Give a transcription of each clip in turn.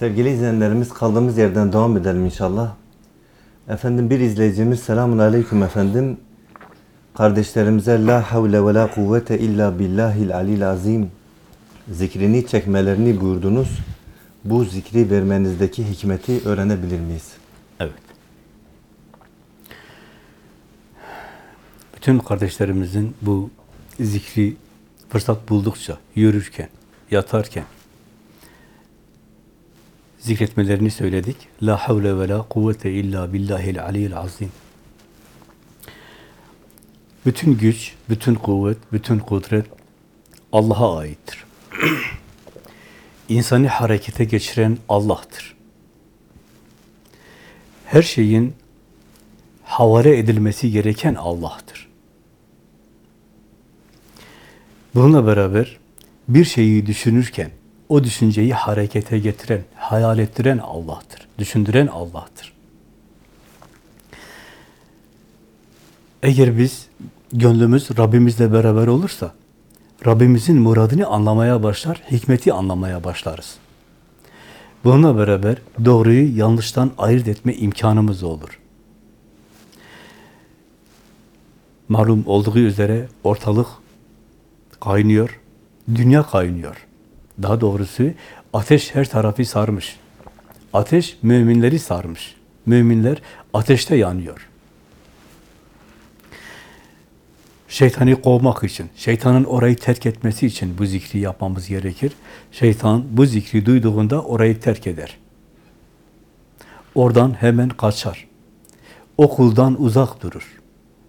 Sevgili izleyenlerimiz kaldığımız yerden devam edelim inşallah. Efendim bir izleyicimiz selamun aleyküm efendim. Kardeşlerimize la havle ve la kuvvete illa billahil alil azim zikrini çekmelerini buyurdunuz. Bu zikri vermenizdeki hikmeti öğrenebilir miyiz? Evet. Bütün kardeşlerimizin bu zikri fırsat buldukça, yürürken, yatarken zikretmelerini söyledik. La havle ve la kuvvete illa billahil aliyyil azim. Bütün güç, bütün kuvvet, bütün kudret Allah'a aittir. İnsanı harekete geçiren Allah'tır. Her şeyin havale edilmesi gereken Allah'tır. Bununla beraber bir şeyi düşünürken o düşünceyi harekete getiren, hayal ettiren Allah'tır. Düşündüren Allah'tır. Eğer biz gönlümüz Rabbimizle beraber olursa Rabbimizin muradını anlamaya başlar, hikmeti anlamaya başlarız. Bununla beraber doğruyu yanlıştan ayırt etme imkanımız olur. Malum olduğu üzere ortalık kaynıyor, dünya kaynıyor. Daha doğrusu ateş her tarafı sarmış. Ateş müminleri sarmış. Müminler ateşte yanıyor. Şeytanı kovmak için, şeytanın orayı terk etmesi için bu zikri yapmamız gerekir. Şeytan bu zikri duyduğunda orayı terk eder. Oradan hemen kaçar. O kuldan uzak durur.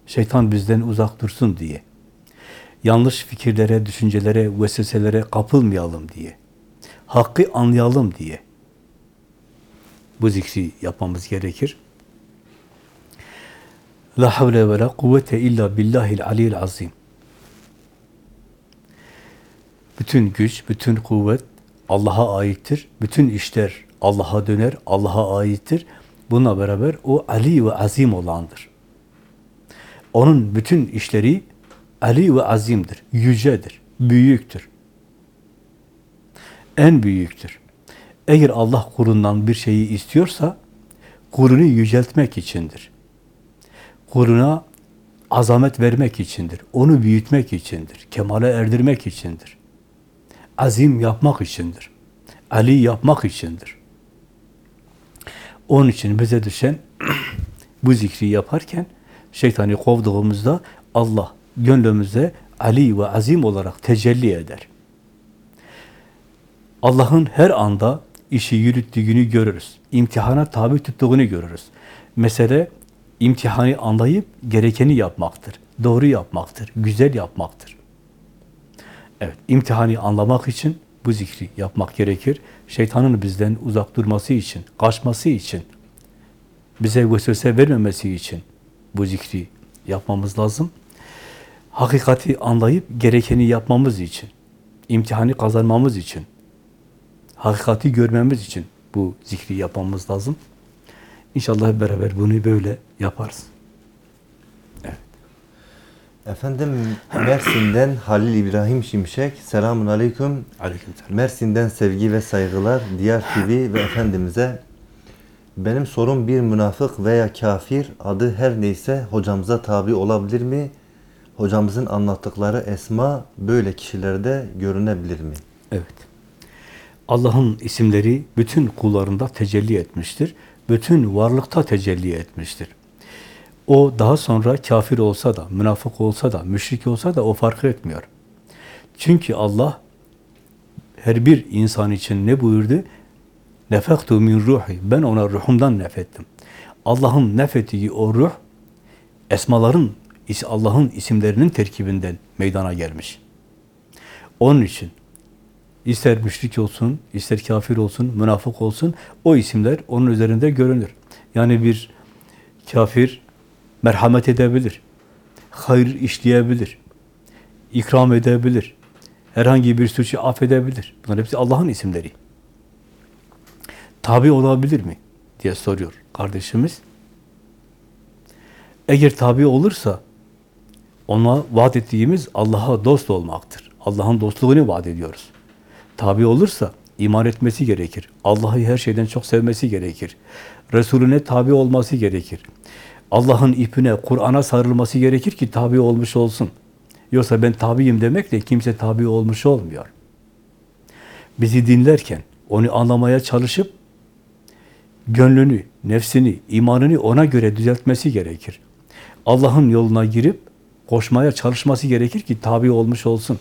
Şeytan bizden uzak dursun diye. Yanlış fikirlere, düşüncelere, vesveselere kapılmayalım diye. Hakkı anlayalım diye. Bu zikri yapmamız gerekir. La havle ve la kuvvete illa billahil aliyil azim. Bütün güç, bütün kuvvet Allah'a aittir. Bütün işler Allah'a döner, Allah'a aittir. Bununla beraber o Ali ve azim olandır. Onun bütün işleri Ali ve azimdir, yücedir, büyüktür. En büyüktür. Eğer Allah kulundan bir şeyi istiyorsa, kulunu yüceltmek içindir kuluna azamet vermek içindir. Onu büyütmek içindir. Kemale erdirmek içindir. Azim yapmak içindir. Ali yapmak içindir. Onun için bize düşen bu zikri yaparken şeytanı kovduğumuzda Allah gönlümüze Ali ve Azim olarak tecelli eder. Allah'ın her anda işi yürüttüğünü görürüz. İmtihana tabi tuttuğunu görürüz. Mesele imtihanı anlayıp gerekeni yapmaktır. Doğru yapmaktır, güzel yapmaktır. Evet, imtihanı anlamak için bu zikri yapmak gerekir. Şeytanın bizden uzak durması için, kaçması için, bize vesvese vermemesi için bu zikri yapmamız lazım. Hakikati anlayıp gerekeni yapmamız için, imtihanı kazanmamız için, hakikati görmemiz için bu zikri yapmamız lazım. İnşallah hep beraber bunu böyle yaparız. Evet. Efendim Mersin'den Halil İbrahim Şimşek selamun aleyküm. Aleykümselam. Mersin'den sevgi ve saygılar Diyar TV ve Efendimiz'e benim sorum bir münafık veya kafir adı her neyse hocamıza tabi olabilir mi? Hocamızın anlattıkları esma böyle kişilerde görünebilir mi? Evet. Allah'ın isimleri bütün kullarında tecelli etmiştir. Bütün varlıkta tecelli etmiştir. O daha sonra kafir olsa da, münafık olsa da, müşrik olsa da o fark etmiyor. Çünkü Allah her bir insan için ne buyurdu? Nefektu min ruhi. Ben ona ruhumdan nefettim. Allah'ın nefettiği o ruh esmaların, Allah'ın isimlerinin terkibinden meydana gelmiş. Onun için ister müşrik olsun, ister kafir olsun, münafık olsun o isimler onun üzerinde görünür. Yani bir kafir merhamet edebilir, hayır işleyebilir, ikram edebilir, herhangi bir suçu affedebilir. Bunlar hepsi Allah'ın isimleri. Tabi olabilir mi? diye soruyor kardeşimiz. Eğer tabi olursa ona vaat ettiğimiz Allah'a dost olmaktır. Allah'ın dostluğunu vaat ediyoruz. Tabi olursa iman etmesi gerekir. Allah'ı her şeyden çok sevmesi gerekir. Resulüne tabi olması gerekir. Allah'ın ipine, Kur'an'a sarılması gerekir ki tabi olmuş olsun. Yoksa ben tabiyim demekle kimse tabi olmuş olmuyor. Bizi dinlerken onu anlamaya çalışıp gönlünü, nefsini, imanını ona göre düzeltmesi gerekir. Allah'ın yoluna girip koşmaya çalışması gerekir ki tabi olmuş olsun.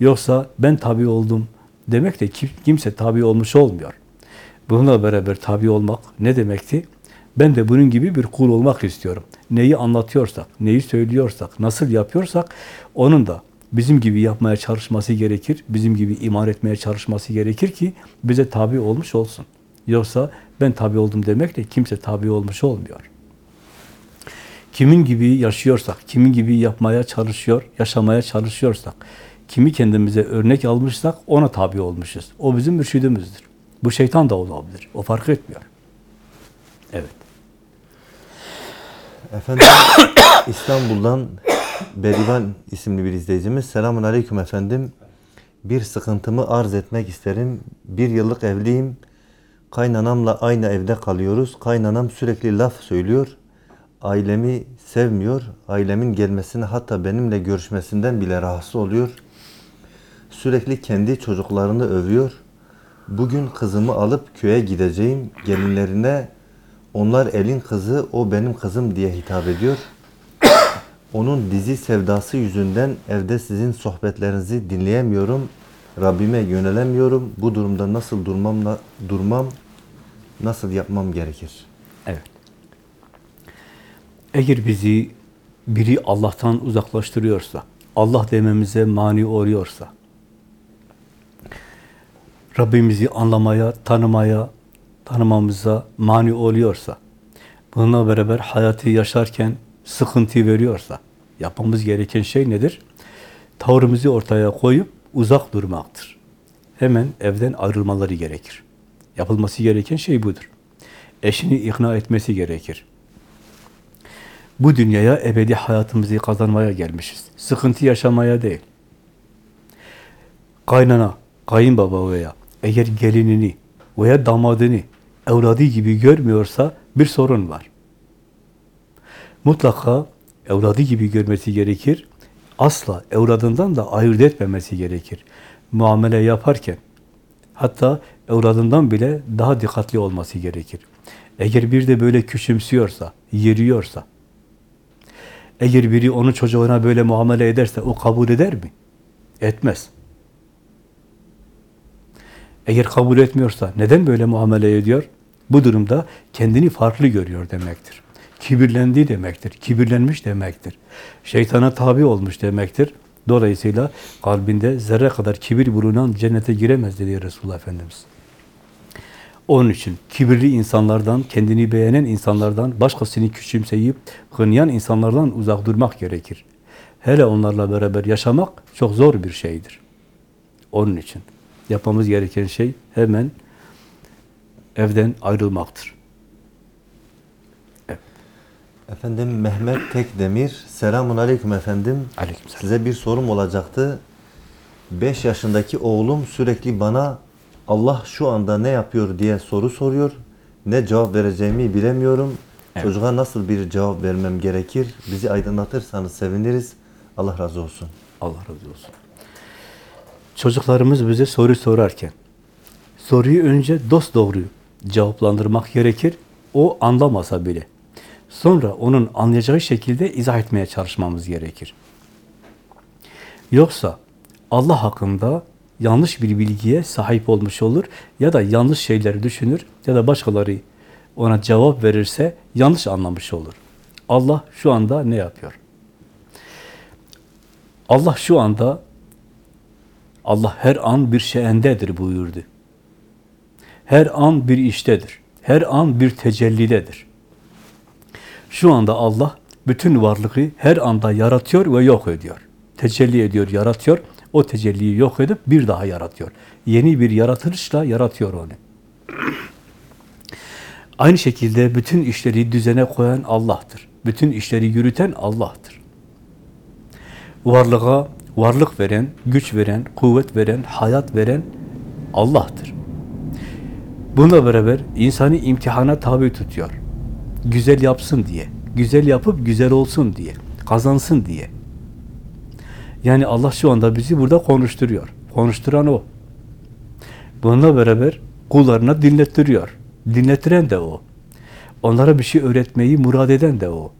Yoksa ben tabi oldum demek de kim- kimse tabi olmuş olmuyor. Bununla beraber tabi olmak ne demekti? Ben de bunun gibi bir kul olmak istiyorum. Neyi anlatıyorsak, neyi söylüyorsak, nasıl yapıyorsak onun da bizim gibi yapmaya çalışması gerekir. Bizim gibi iman etmeye çalışması gerekir ki bize tabi olmuş olsun. Yoksa ben tabi oldum demekle kimse tabi olmuş olmuyor. Kimin gibi yaşıyorsak, kimin gibi yapmaya çalışıyor, yaşamaya çalışıyorsak, kimi kendimize örnek almışsak ona tabi olmuşuz. O bizim mürşidimizdir. Bu şeytan da olabilir. O fark etmiyor. Evet. Efendim İstanbul'dan Berivan isimli bir izleyicimiz. Selamun Aleyküm efendim. Bir sıkıntımı arz etmek isterim. Bir yıllık evliyim. Kaynanamla aynı evde kalıyoruz. Kaynanam sürekli laf söylüyor. Ailemi sevmiyor. Ailemin gelmesine hatta benimle görüşmesinden bile rahatsız oluyor. Sürekli kendi çocuklarını övüyor. Bugün kızımı alıp köye gideceğim. Gelinlerine onlar elin kızı, o benim kızım diye hitap ediyor. Onun dizi sevdası yüzünden evde sizin sohbetlerinizi dinleyemiyorum. Rabbime yönelemiyorum. Bu durumda nasıl durmamla durmam, nasıl yapmam gerekir? Evet. Eğer bizi biri Allah'tan uzaklaştırıyorsa, Allah dememize mani oluyorsa, Rabbimizi anlamaya, tanımaya, tanımamıza mani oluyorsa, bununla beraber hayatı yaşarken sıkıntı veriyorsa, yapmamız gereken şey nedir? Tavrımızı ortaya koyup uzak durmaktır. Hemen evden ayrılmaları gerekir. Yapılması gereken şey budur. Eşini ikna etmesi gerekir. Bu dünyaya ebedi hayatımızı kazanmaya gelmişiz. Sıkıntı yaşamaya değil. Kaynana, kayınbaba veya eğer gelinini veya damadını evladı gibi görmüyorsa bir sorun var. Mutlaka evladı gibi görmesi gerekir. Asla evladından da ayırt etmemesi gerekir. Muamele yaparken hatta evladından bile daha dikkatli olması gerekir. Eğer bir de böyle küçümsüyorsa, yeriyorsa, eğer biri onun çocuğuna böyle muamele ederse o kabul eder mi? Etmez. Eğer kabul etmiyorsa neden böyle muamele ediyor? Bu durumda kendini farklı görüyor demektir. Kibirlendi demektir. Kibirlenmiş demektir. Şeytana tabi olmuş demektir. Dolayısıyla kalbinde zerre kadar kibir bulunan cennete giremez dedi Resulullah Efendimiz. Onun için kibirli insanlardan, kendini beğenen insanlardan, başkasını küçümseyip hınyayan insanlardan uzak durmak gerekir. Hele onlarla beraber yaşamak çok zor bir şeydir. Onun için yapmamız gereken şey hemen evden ayrılmaktır. Efendim Mehmet Tekdemir. Selamun Aleyküm efendim. Aleykümselam. Size bir sorum olacaktı. 5 yaşındaki oğlum sürekli bana Allah şu anda ne yapıyor diye soru soruyor. Ne cevap vereceğimi bilemiyorum. Evet. Çocuğa nasıl bir cevap vermem gerekir? Bizi aydınlatırsanız seviniriz. Allah razı olsun. Allah razı olsun. Çocuklarımız bize soru sorarken soruyu önce dost doğru cevaplandırmak gerekir. O anlamasa bile. Sonra onun anlayacağı şekilde izah etmeye çalışmamız gerekir. Yoksa Allah hakkında yanlış bir bilgiye sahip olmuş olur ya da yanlış şeyleri düşünür ya da başkaları ona cevap verirse yanlış anlamış olur. Allah şu anda ne yapıyor? Allah şu anda Allah her an bir şeyendedir buyurdu. Her an bir iştedir. Her an bir tecellidedir. Şu anda Allah bütün varlığı her anda yaratıyor ve yok ediyor. Tecelli ediyor, yaratıyor. O tecelliyi yok edip bir daha yaratıyor. Yeni bir yaratılışla yaratıyor onu. Aynı şekilde bütün işleri düzene koyan Allah'tır. Bütün işleri yürüten Allah'tır. Varlığa varlık veren, güç veren, kuvvet veren, hayat veren Allah'tır. Bununla beraber insanı imtihana tabi tutuyor. Güzel yapsın diye. Güzel yapıp güzel olsun diye. Kazansın diye. Yani Allah şu anda bizi burada konuşturuyor. Konuşturan O. Bununla beraber kullarına dinlettiriyor. Dinlettiren de O. Onlara bir şey öğretmeyi murad eden de O.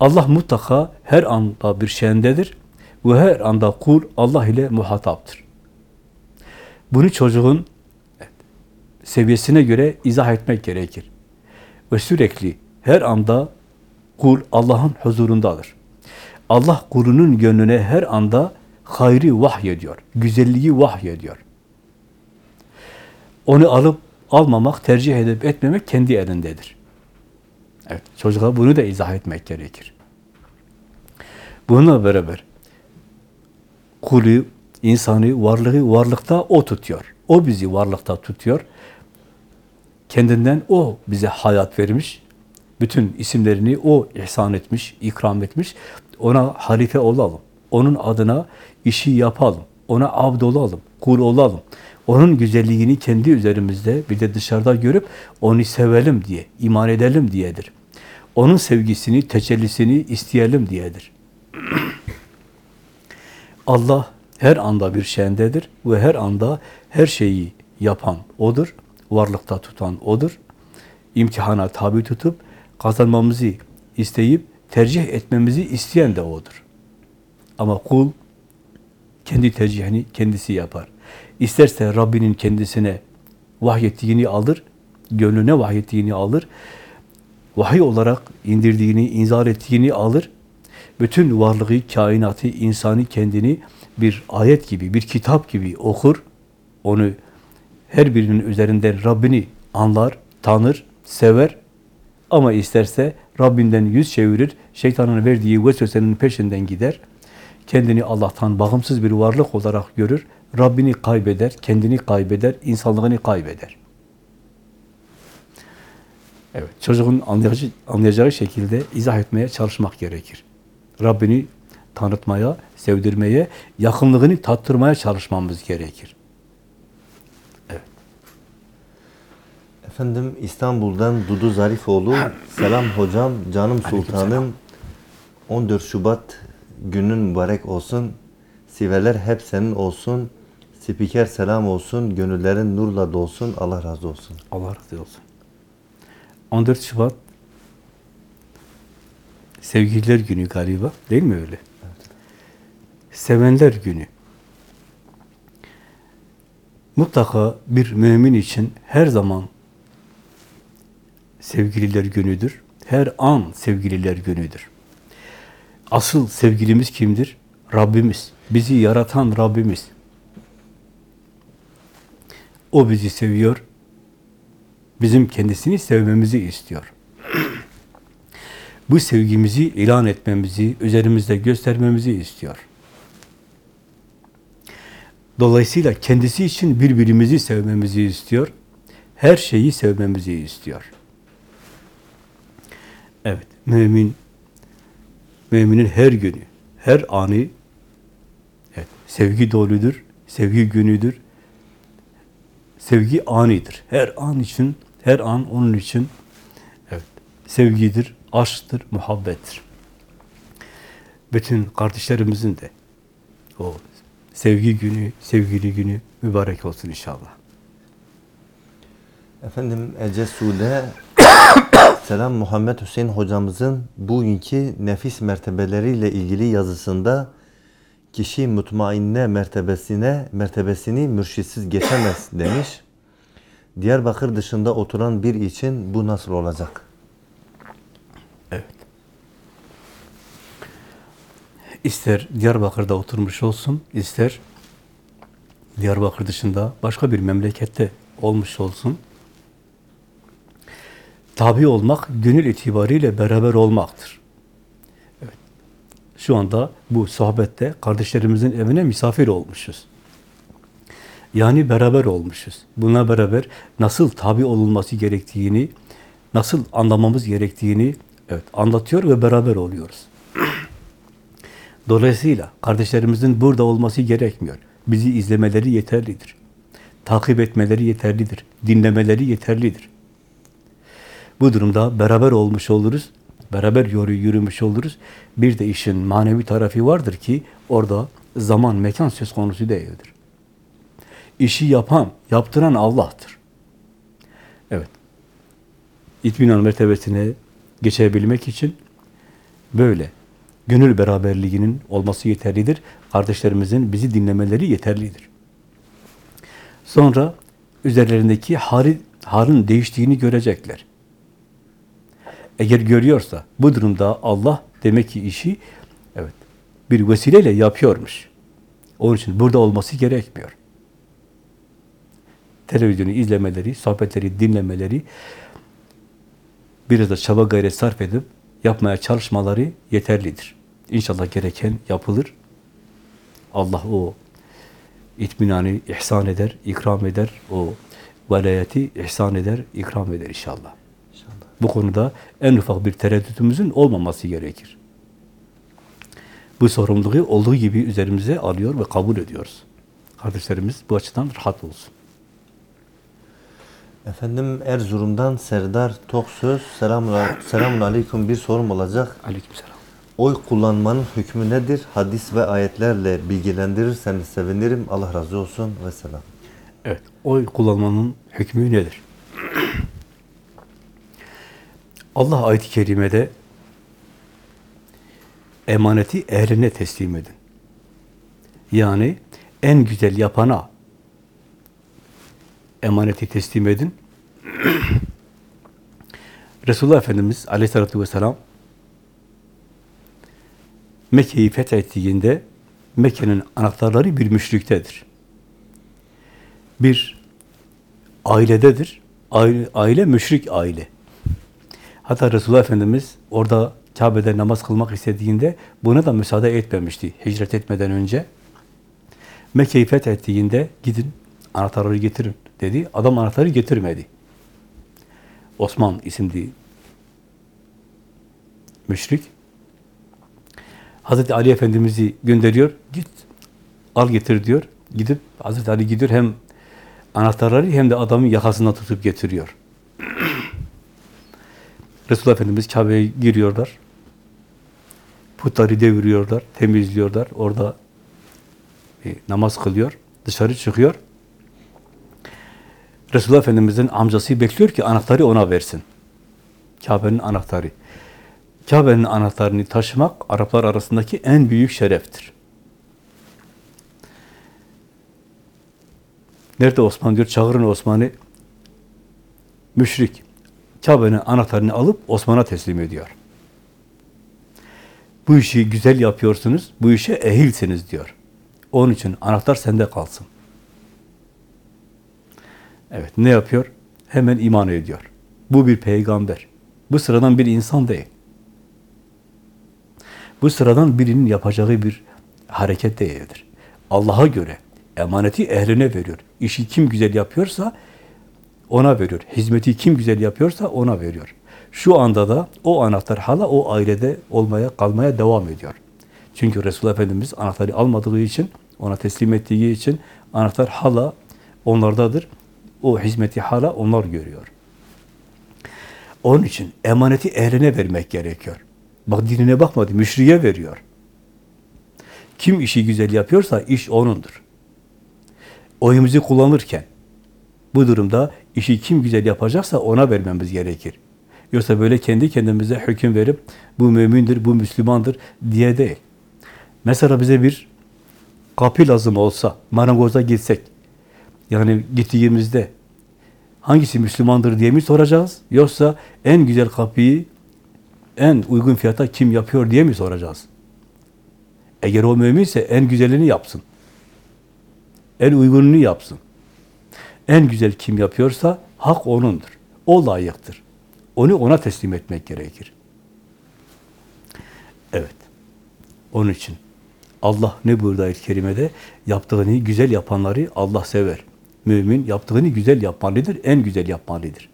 Allah mutlaka her anda bir şeyindedir ve her anda kul Allah ile muhataptır. Bunu çocuğun seviyesine göre izah etmek gerekir. Ve sürekli her anda kul Allah'ın huzurundadır. Allah kulunun gönlüne her anda hayri vahyediyor, güzelliği vahyediyor. Onu alıp almamak, tercih edip etmemek kendi elindedir. Evet, çocuğa bunu da izah etmek gerekir. Bununla beraber kulü, insanı, varlığı varlıkta o tutuyor. O bizi varlıkta tutuyor. Kendinden o bize hayat vermiş. Bütün isimlerini o ihsan etmiş, ikram etmiş. Ona halife olalım. Onun adına işi yapalım. Ona abd olalım, kul olalım. Onun güzelliğini kendi üzerimizde bir de dışarıda görüp onu sevelim diye, iman edelim diyedir. Onun sevgisini, tecellisini isteyelim diyedir. Allah her anda bir şeyindedir ve her anda her şeyi yapan O'dur, varlıkta tutan O'dur. İmtihana tabi tutup kazanmamızı isteyip tercih etmemizi isteyen de O'dur. Ama kul kendi tercihini kendisi yapar. İsterse Rabbinin kendisine vahyettiğini alır, gönlüne vahyettiğini alır, vahiy olarak indirdiğini, inzar ettiğini alır, bütün varlığı, kainatı, insanı kendini bir ayet gibi, bir kitap gibi okur, onu her birinin üzerinden Rabbini anlar, tanır, sever ama isterse Rabbinden yüz çevirir, şeytanın verdiği vesvesenin peşinden gider, kendini Allah'tan bağımsız bir varlık olarak görür, Rabbini kaybeder, kendini kaybeder, insanlığını kaybeder. Evet, çocuğun anlayacağı, anlayacağı şekilde izah etmeye çalışmak gerekir. Rabbini tanıtmaya, sevdirmeye, yakınlığını tattırmaya çalışmamız gerekir. Efendim İstanbul'dan Dudu Zarifoğlu. Selam hocam, canım sultanım. 14 Şubat günün mübarek olsun. Siveler hep senin olsun. Spiker selam olsun. Gönüllerin nurla dolsun. Allah razı olsun. Allah razı olsun. 14 Şubat Sevgililer Günü galiba. Değil mi öyle? Sevenler Günü. Mutlaka bir mümin için her zaman sevgililer günüdür. Her an sevgililer günüdür. Asıl sevgilimiz kimdir? Rabbimiz. Bizi yaratan Rabbimiz. O bizi seviyor. Bizim kendisini sevmemizi istiyor. Bu sevgimizi ilan etmemizi, üzerimizde göstermemizi istiyor. Dolayısıyla kendisi için birbirimizi sevmemizi istiyor. Her şeyi sevmemizi istiyor. Evet, mümin, müminin her günü, her anı evet, sevgi doludur, sevgi günüdür, sevgi anidir. Her an için, her an onun için evet, sevgidir, aşktır, muhabbettir. Bütün kardeşlerimizin de o sevgi günü, sevgili günü mübarek olsun inşallah. Efendim Ece Sude Selam Muhammed Hüseyin hocamızın bugünkü nefis mertebeleriyle ilgili yazısında kişi mutmainne mertebesine mertebesini mürşitsiz geçemez demiş. Diyarbakır dışında oturan bir için bu nasıl olacak? Evet. İster Diyarbakır'da oturmuş olsun, ister Diyarbakır dışında başka bir memlekette olmuş olsun. Tabi olmak, gönül itibariyle beraber olmaktır. Evet. Şu anda bu sohbette kardeşlerimizin evine misafir olmuşuz. Yani beraber olmuşuz. Buna beraber nasıl tabi olunması gerektiğini, nasıl anlamamız gerektiğini evet, anlatıyor ve beraber oluyoruz. Dolayısıyla kardeşlerimizin burada olması gerekmiyor. Bizi izlemeleri yeterlidir. takip etmeleri yeterlidir. Dinlemeleri yeterlidir. Bu durumda beraber olmuş oluruz. Beraber yolu yürümüş oluruz. Bir de işin manevi tarafı vardır ki orada zaman, mekan söz konusu değildir. İşi yapan, yaptıran Allah'tır. Evet. İtminan mertebesine geçebilmek için böyle gönül beraberliğinin olması yeterlidir. Kardeşlerimizin bizi dinlemeleri yeterlidir. Sonra üzerlerindeki hali, halin değiştiğini görecekler. Eğer görüyorsa bu durumda Allah demek ki işi evet bir vesileyle yapıyormuş. Onun için burada olması gerekmiyor. Televizyonu izlemeleri, sohbetleri dinlemeleri, biraz da çaba gayret sarf edip yapmaya çalışmaları yeterlidir. İnşallah gereken yapılır. Allah o itminanı ihsan eder, ikram eder. O velayeti ihsan eder, ikram eder inşallah. Bu konuda en ufak bir tereddütümüzün olmaması gerekir. Bu sorumluluğu olduğu gibi üzerimize alıyor ve kabul ediyoruz. Kardeşlerimiz bu açıdan rahat olsun. Efendim Erzurum'dan Serdar Toksöz. Selamun, selamun aleyküm bir sorum olacak. Aleykümselam. Oy kullanmanın hükmü nedir? Hadis ve ayetlerle bilgilendirirseniz sevinirim. Allah razı olsun ve selam. Evet, oy kullanmanın hükmü nedir? Allah ayet-i kerimede emaneti ehline teslim edin. Yani en güzel yapana emaneti teslim edin. Resulullah Efendimiz aleyhissalatü vesselam Mekke'yi fethettiğinde Mekke'nin anahtarları bir müşriktedir. Bir ailededir. Aile, aile müşrik aile. Hatta Resulullah Efendimiz orada Kabe'de namaz kılmak istediğinde buna da müsaade etmemişti hicret etmeden önce. Mekke'yi fethettiğinde gidin anahtarları getirin dedi. Adam anahtarı getirmedi. Osman isimli müşrik. Hazreti Ali Efendimiz'i gönderiyor. Git al getir diyor. Gidip Hazreti Ali gidiyor hem anahtarları hem de adamın yakasından tutup getiriyor. Resulullah Efendimiz Kabe'ye giriyorlar. Putları deviriyorlar, temizliyorlar. Orada e, namaz kılıyor. Dışarı çıkıyor. Resulullah Efendimiz'in amcası bekliyor ki anahtarı ona versin. Kabe'nin anahtarı. Kabe'nin anahtarını taşımak Araplar arasındaki en büyük şereftir. Nerede Osman diyor, çağırın Osman'ı. Müşrik. Kabe'nin anahtarını alıp Osman'a teslim ediyor. Bu işi güzel yapıyorsunuz, bu işe ehilsiniz diyor. Onun için anahtar sende kalsın. Evet, ne yapıyor? Hemen iman ediyor. Bu bir peygamber. Bu sıradan bir insan değil. Bu sıradan birinin yapacağı bir hareket değildir. Allah'a göre emaneti ehline veriyor. İşi kim güzel yapıyorsa ona veriyor. Hizmeti kim güzel yapıyorsa ona veriyor. Şu anda da o anahtar hala o ailede olmaya, kalmaya devam ediyor. Çünkü Resulullah Efendimiz anahtarı almadığı için, ona teslim ettiği için anahtar hala onlardadır. O hizmeti hala onlar görüyor. Onun için emaneti ehline vermek gerekiyor. Bak dinine bakmadı, müşriye veriyor. Kim işi güzel yapıyorsa iş onundur. Oyumuzu kullanırken bu durumda işi kim güzel yapacaksa ona vermemiz gerekir. Yoksa böyle kendi kendimize hüküm verip bu mümindir, bu Müslümandır diye değil. Mesela bize bir kapı lazım olsa, marangoza gitsek, yani gittiğimizde hangisi Müslümandır diye mi soracağız? Yoksa en güzel kapıyı en uygun fiyata kim yapıyor diye mi soracağız? Eğer o müminse en güzelini yapsın. En uygununu yapsın. En güzel kim yapıyorsa hak onundur. O layıktır. Onu ona teslim etmek gerekir. Evet. Onun için Allah ne buyurdu ayet-i kerimede? Yaptığını güzel yapanları Allah sever. Mümin yaptığını güzel yapmalıdır, en güzel yapmalıdır.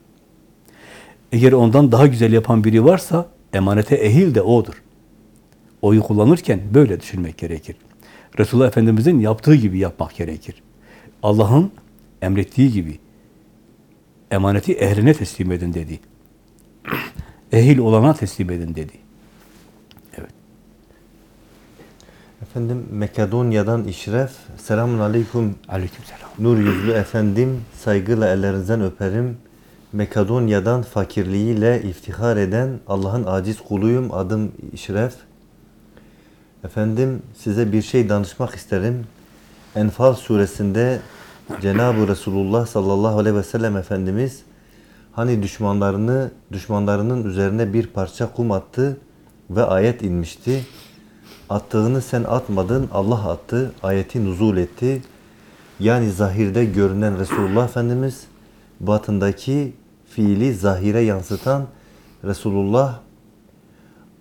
Eğer ondan daha güzel yapan biri varsa emanete ehil de odur. Oyu kullanırken böyle düşünmek gerekir. Resulullah Efendimiz'in yaptığı gibi yapmak gerekir. Allah'ın emrettiği gibi emaneti ehline teslim edin dedi. Ehil olana teslim edin dedi. Evet. Efendim Makedonya'dan İşref. Selamun aleyküm. Aleykümselam. Nur yüzlü efendim, saygıyla ellerinizden öperim. Makedonya'dan fakirliğiyle iftihar eden Allah'ın aciz kuluyum. Adım İşref. Efendim size bir şey danışmak isterim. Enfal suresinde Cenab-ı Resulullah sallallahu aleyhi ve sellem Efendimiz hani düşmanlarını düşmanlarının üzerine bir parça kum attı ve ayet inmişti. Attığını sen atmadın, Allah attı. Ayeti nuzul etti. Yani zahirde görünen Resulullah Efendimiz, batındaki fiili zahire yansıtan Resulullah,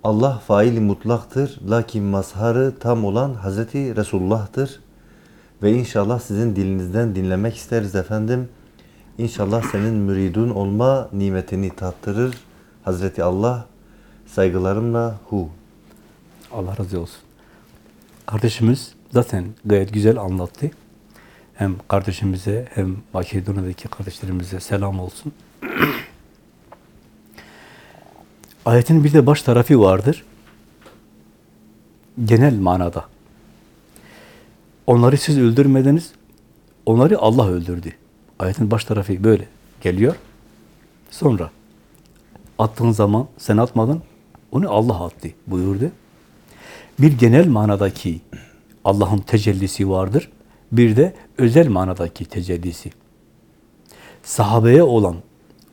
Allah faili mutlaktır. Lakin mazharı tam olan Hazreti Resulullah'tır. Ve inşallah sizin dilinizden dinlemek isteriz efendim. İnşallah senin müridun olma nimetini tattırır. Hazreti Allah saygılarımla hu. Allah razı olsun. Kardeşimiz zaten gayet güzel anlattı. Hem kardeşimize hem Makedonya'daki kardeşlerimize selam olsun. Ayetin bir de baş tarafı vardır. Genel manada. Onları siz öldürmediniz, onları Allah öldürdü. Ayetin baş tarafı böyle geliyor. Sonra attığın zaman sen atmadın, onu Allah attı buyurdu. Bir genel manadaki Allah'ın tecellisi vardır. Bir de özel manadaki tecellisi. Sahabeye olan,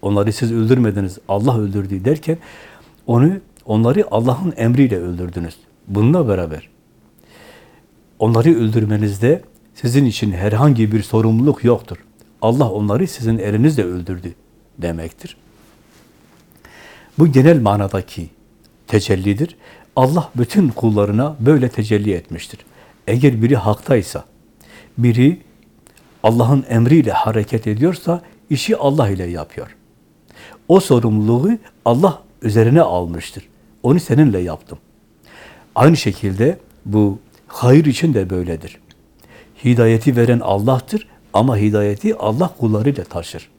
onları siz öldürmediniz, Allah öldürdü derken, onu onları Allah'ın emriyle öldürdünüz. Bununla beraber onları öldürmenizde sizin için herhangi bir sorumluluk yoktur. Allah onları sizin elinizle öldürdü demektir. Bu genel manadaki tecellidir. Allah bütün kullarına böyle tecelli etmiştir. Eğer biri haktaysa, biri Allah'ın emriyle hareket ediyorsa işi Allah ile yapıyor. O sorumluluğu Allah üzerine almıştır. Onu seninle yaptım. Aynı şekilde bu hayır için de böyledir. Hidayeti veren Allah'tır ama hidayeti Allah kullarıyla taşır.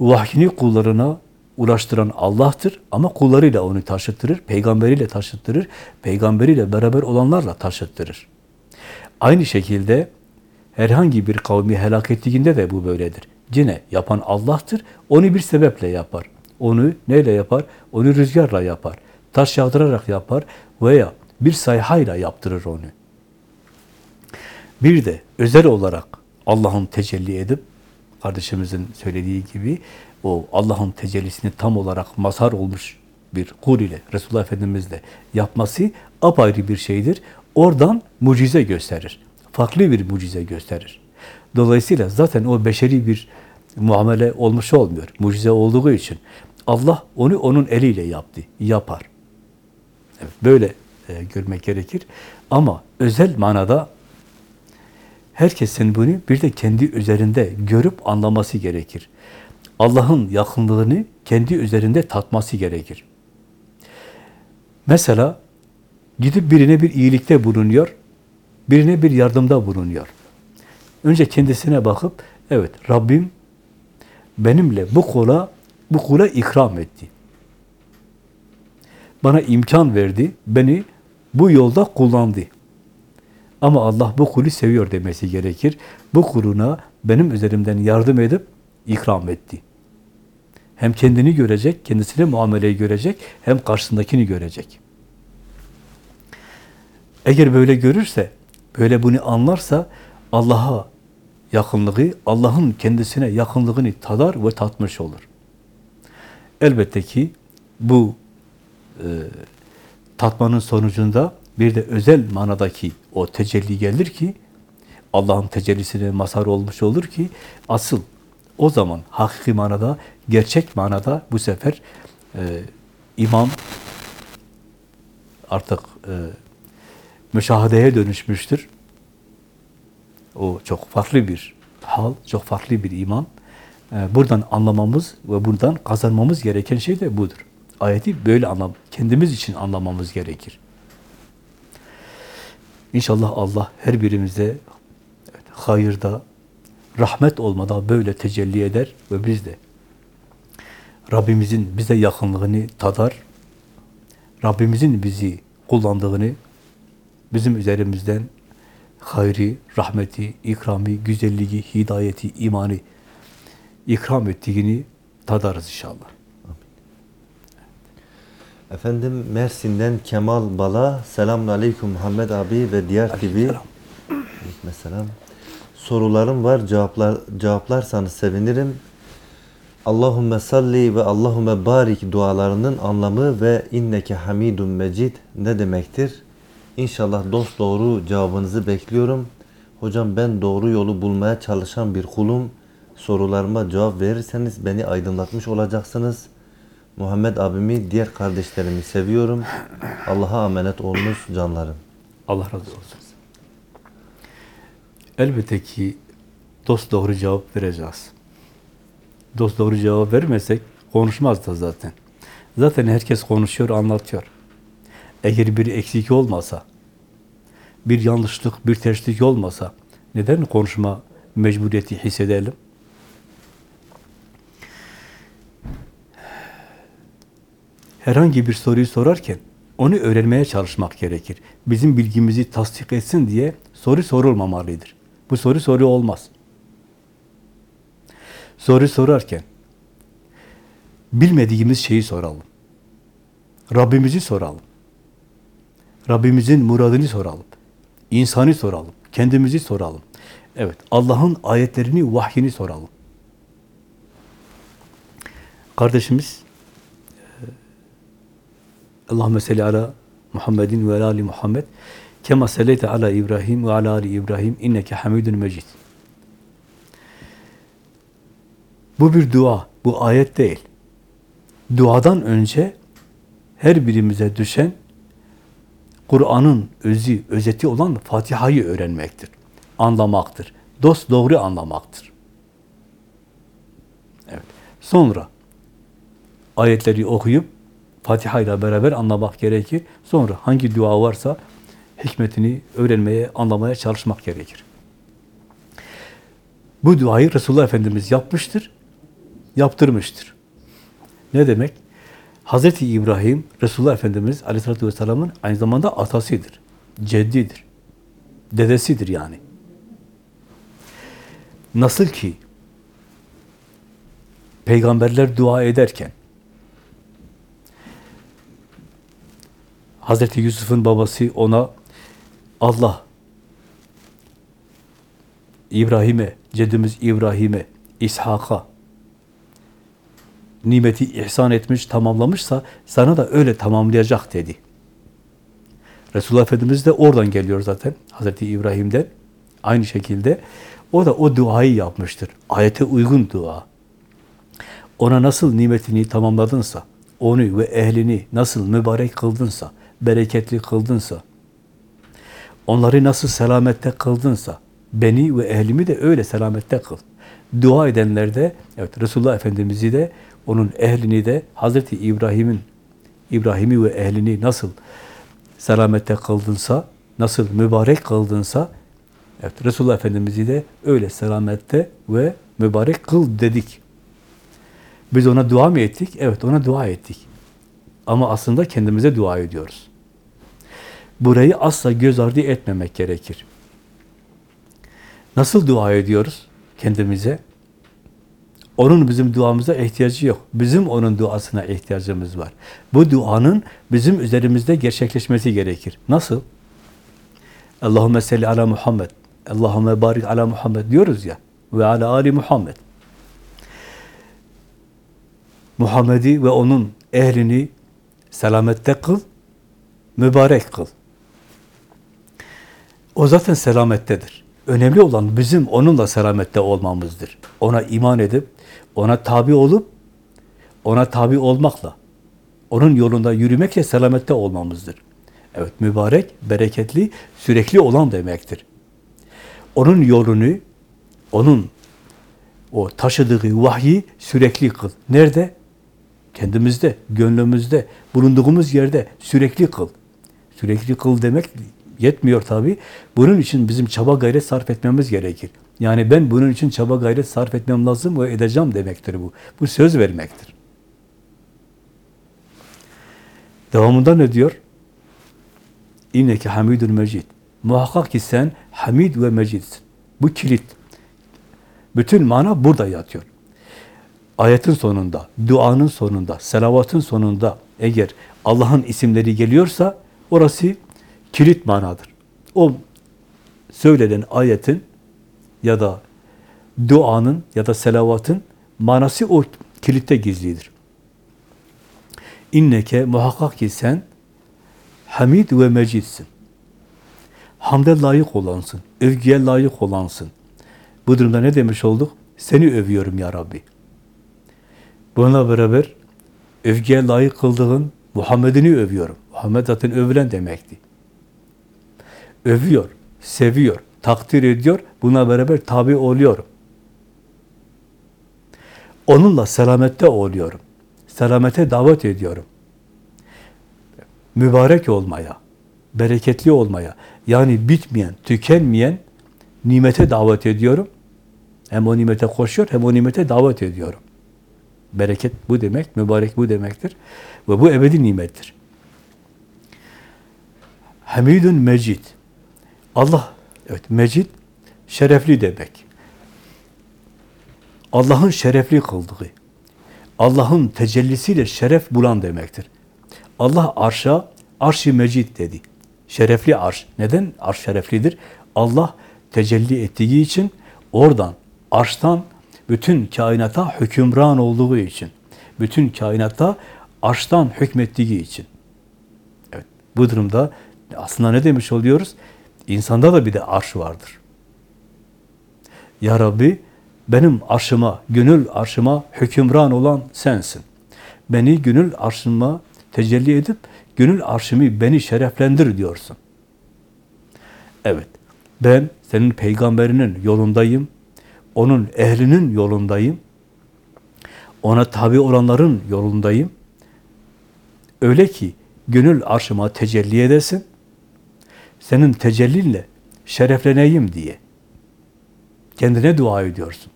Vahyini kullarına ulaştıran Allah'tır ama kullarıyla onu taşıttırır, peygamberiyle taşıttırır, peygamberiyle beraber olanlarla taşıttırır. Aynı şekilde herhangi bir kavmi helak ettiğinde de bu böyledir. Yine yapan Allah'tır, onu bir sebeple yapar. Onu neyle yapar? Onu rüzgarla yapar. Taş yağdırarak yapar veya bir sayhayla yaptırır onu. Bir de özel olarak Allah'ın tecelli edip, kardeşimizin söylediği gibi, o Allah'ın tecellisini tam olarak mazhar olmuş bir kul ile, Resulullah Efendimizle yapması apayrı bir şeydir. Oradan mucize gösterir. Farklı bir mucize gösterir. Dolayısıyla zaten o beşeri bir muamele olmuş olmuyor. Mucize olduğu için. Allah onu onun eliyle yaptı, yapar. Evet, böyle e, görmek gerekir. Ama özel manada herkesin bunu bir de kendi üzerinde görüp anlaması gerekir. Allah'ın yakınlığını kendi üzerinde tatması gerekir. Mesela gidip birine bir iyilikte bulunuyor, birine bir yardımda bulunuyor. Önce kendisine bakıp, evet Rabbim benimle bu kula, bu kula ikram etti. Bana imkan verdi, beni bu yolda kullandı. Ama Allah bu kulü seviyor demesi gerekir. Bu kuluna benim üzerimden yardım edip ikram etti. Hem kendini görecek, kendisine muameleyi görecek, hem karşısındakini görecek. Eğer böyle görürse, böyle bunu anlarsa Allah'a yakınlığı, Allah'ın kendisine yakınlığını tadar ve tatmış olur. Elbette ki bu e, tatmanın sonucunda bir de özel manadaki o tecelli gelir ki Allah'ın tecellisine mazhar olmuş olur ki asıl o zaman hakiki manada, gerçek manada bu sefer e, imam artık e, müşahedeye dönüşmüştür. O çok farklı bir hal, çok farklı bir iman. E, buradan anlamamız ve buradan kazanmamız gereken şey de budur. Ayeti böyle anlam, kendimiz için anlamamız gerekir. İnşallah Allah her birimize hayırda, rahmet olmadan böyle tecelli eder ve biz de Rabbimizin bize yakınlığını tadar, Rabbimizin bizi kullandığını, bizim üzerimizden hayri, rahmeti, ikrami, güzelliği, hidayeti, imanı ikram ettiğini tadarız inşallah. Efendim Mersin'den Kemal Bala. Selamun Aleyküm Muhammed abi ve diğer. Aleykümselam. Aleykümselam. Sorularım var. Cevaplar cevaplarsanız sevinirim. Allahümme salli ve Allahümme barik dualarının anlamı ve inneke hamidun mecid ne demektir? İnşallah dost doğru cevabınızı bekliyorum. Hocam ben doğru yolu bulmaya çalışan bir kulum. Sorularıma cevap verirseniz beni aydınlatmış olacaksınız. Muhammed abimi, diğer kardeşlerimi seviyorum. Allah'a emanet olunuz canlarım. Allah razı olsun. Elbette ki dost doğru cevap vereceğiz. Dost doğru cevap vermesek konuşmaz da zaten. Zaten herkes konuşuyor, anlatıyor. Eğer bir eksik olmasa, bir yanlışlık, bir terslik olmasa neden konuşma mecburiyeti hissedelim? Herhangi bir soruyu sorarken onu öğrenmeye çalışmak gerekir. Bizim bilgimizi tasdik etsin diye soru sorulmamalıdır. Bu soru soru olmaz. Soru sorarken bilmediğimiz şeyi soralım. Rabbimizi soralım. Rabbimizin muradını soralım. İnsanı soralım. Kendimizi soralım. Evet, Allah'ın ayetlerini, vahyini soralım. Kardeşimiz Allahümme salli ala Muhammedin ve ali Muhammed kema selleyte ala İbrahim ve ala ali İbrahim inneke hamidun mecid. Bu bir dua, bu ayet değil. Duadan önce her birimize düşen Kur'an'ın özü, özeti olan Fatiha'yı öğrenmektir. Anlamaktır. Dost doğru anlamaktır. Evet. Sonra ayetleri okuyup Fatiha ile beraber anlamak gerekir. Sonra hangi dua varsa hikmetini öğrenmeye, anlamaya çalışmak gerekir. Bu duayı Resulullah Efendimiz yapmıştır, yaptırmıştır. Ne demek? Hazreti İbrahim, Resulullah Efendimiz Aleyhisselatü Vesselam'ın aynı zamanda atasıdır, ceddidir, dedesidir yani. Nasıl ki peygamberler dua ederken Hazreti Yusuf'un babası ona Allah İbrahim'e, ceddimiz İbrahim'e, İshak'a nimeti ihsan etmiş, tamamlamışsa sana da öyle tamamlayacak dedi. Resulullah Efendimiz de oradan geliyor zaten. Hazreti İbrahim'den. Aynı şekilde o da o duayı yapmıştır. Ayete uygun dua. Ona nasıl nimetini tamamladınsa, onu ve ehlini nasıl mübarek kıldınsa, bereketli kıldınsa, onları nasıl selamette kıldınsa, beni ve ehlimi de öyle selamette kıl. Dua edenler de, evet Resulullah Efendimiz'i de, onun ehlini de, Hazreti İbrahim'in, İbrahim'i ve ehlini nasıl selamette kıldınsa, nasıl mübarek kıldınsa, evet Resulullah Efendimiz'i de öyle selamette ve mübarek kıl dedik. Biz ona dua mı ettik? Evet ona dua ettik. Ama aslında kendimize dua ediyoruz. Burayı asla göz ardı etmemek gerekir. Nasıl dua ediyoruz kendimize? Onun bizim duamıza ihtiyacı yok. Bizim onun duasına ihtiyacımız var. Bu duanın bizim üzerimizde gerçekleşmesi gerekir. Nasıl? Allahümme salli ala Muhammed. Allahümme barik ala Muhammed diyoruz ya. Ve ala ali Muhammed. Muhammed'i ve onun ehlini selamette kıl, mübarek kıl. O zaten selamettedir. Önemli olan bizim onunla selamette olmamızdır. Ona iman edip, ona tabi olup, ona tabi olmakla, onun yolunda yürümekle selamette olmamızdır. Evet, mübarek, bereketli, sürekli olan demektir. Onun yolunu, onun o taşıdığı vahyi sürekli kıl. Nerede? Kendimizde, gönlümüzde, bulunduğumuz yerde sürekli kıl. Sürekli kıl demek yetmiyor tabi. Bunun için bizim çaba gayret sarf etmemiz gerekir. Yani ben bunun için çaba gayret sarf etmem lazım ve edeceğim demektir bu. Bu söz vermektir. Devamında ne diyor? İnneke hamidun mecid. Muhakkak ki sen hamid ve mecidsin. Bu kilit. Bütün mana burada yatıyor. Ayetin sonunda, duanın sonunda, selavatın sonunda eğer Allah'ın isimleri geliyorsa orası kilit manadır. O söylenen ayetin ya da duanın ya da selavatın manası o kilitte gizlidir. İnneke muhakkak ki sen hamid ve mecidsin. Hamde layık olansın, övgüye layık olansın. Bu durumda ne demiş olduk? Seni övüyorum ya Rabbi. Bununla beraber övgüye layık kıldığın Muhammed'ini övüyorum. Muhammed zaten övülen demekti. Övüyor, seviyor, takdir ediyor. Buna beraber tabi oluyorum. Onunla selamette oluyorum. Selamete davet ediyorum. Mübarek olmaya, bereketli olmaya, yani bitmeyen, tükenmeyen nimete davet ediyorum. Hem o nimete koşuyor, hem o nimete davet ediyorum. Bereket bu demek, mübarek bu demektir. Ve bu ebedi nimettir. Hamidun Mecid. Allah, evet Mecid, şerefli demek. Allah'ın şerefli kıldığı, Allah'ın tecellisiyle şeref bulan demektir. Allah arşa, arş-ı mecid dedi. Şerefli arş. Neden arş şereflidir? Allah tecelli ettiği için oradan, arştan bütün kainata hükümran olduğu için, bütün kainata arştan hükmettiği için. Evet, bu durumda aslında ne demiş oluyoruz? İnsanda da bir de arş vardır. Ya Rabbi, benim arşıma, gönül arşıma hükümran olan sensin. Beni gönül arşıma tecelli edip, gönül arşımı beni şereflendir diyorsun. Evet, ben senin peygamberinin yolundayım, onun ehlinin yolundayım, ona tabi olanların yolundayım. Öyle ki gönül arşıma tecelli edesin, senin tecellinle şerefleneyim diye. Kendine dua ediyorsun.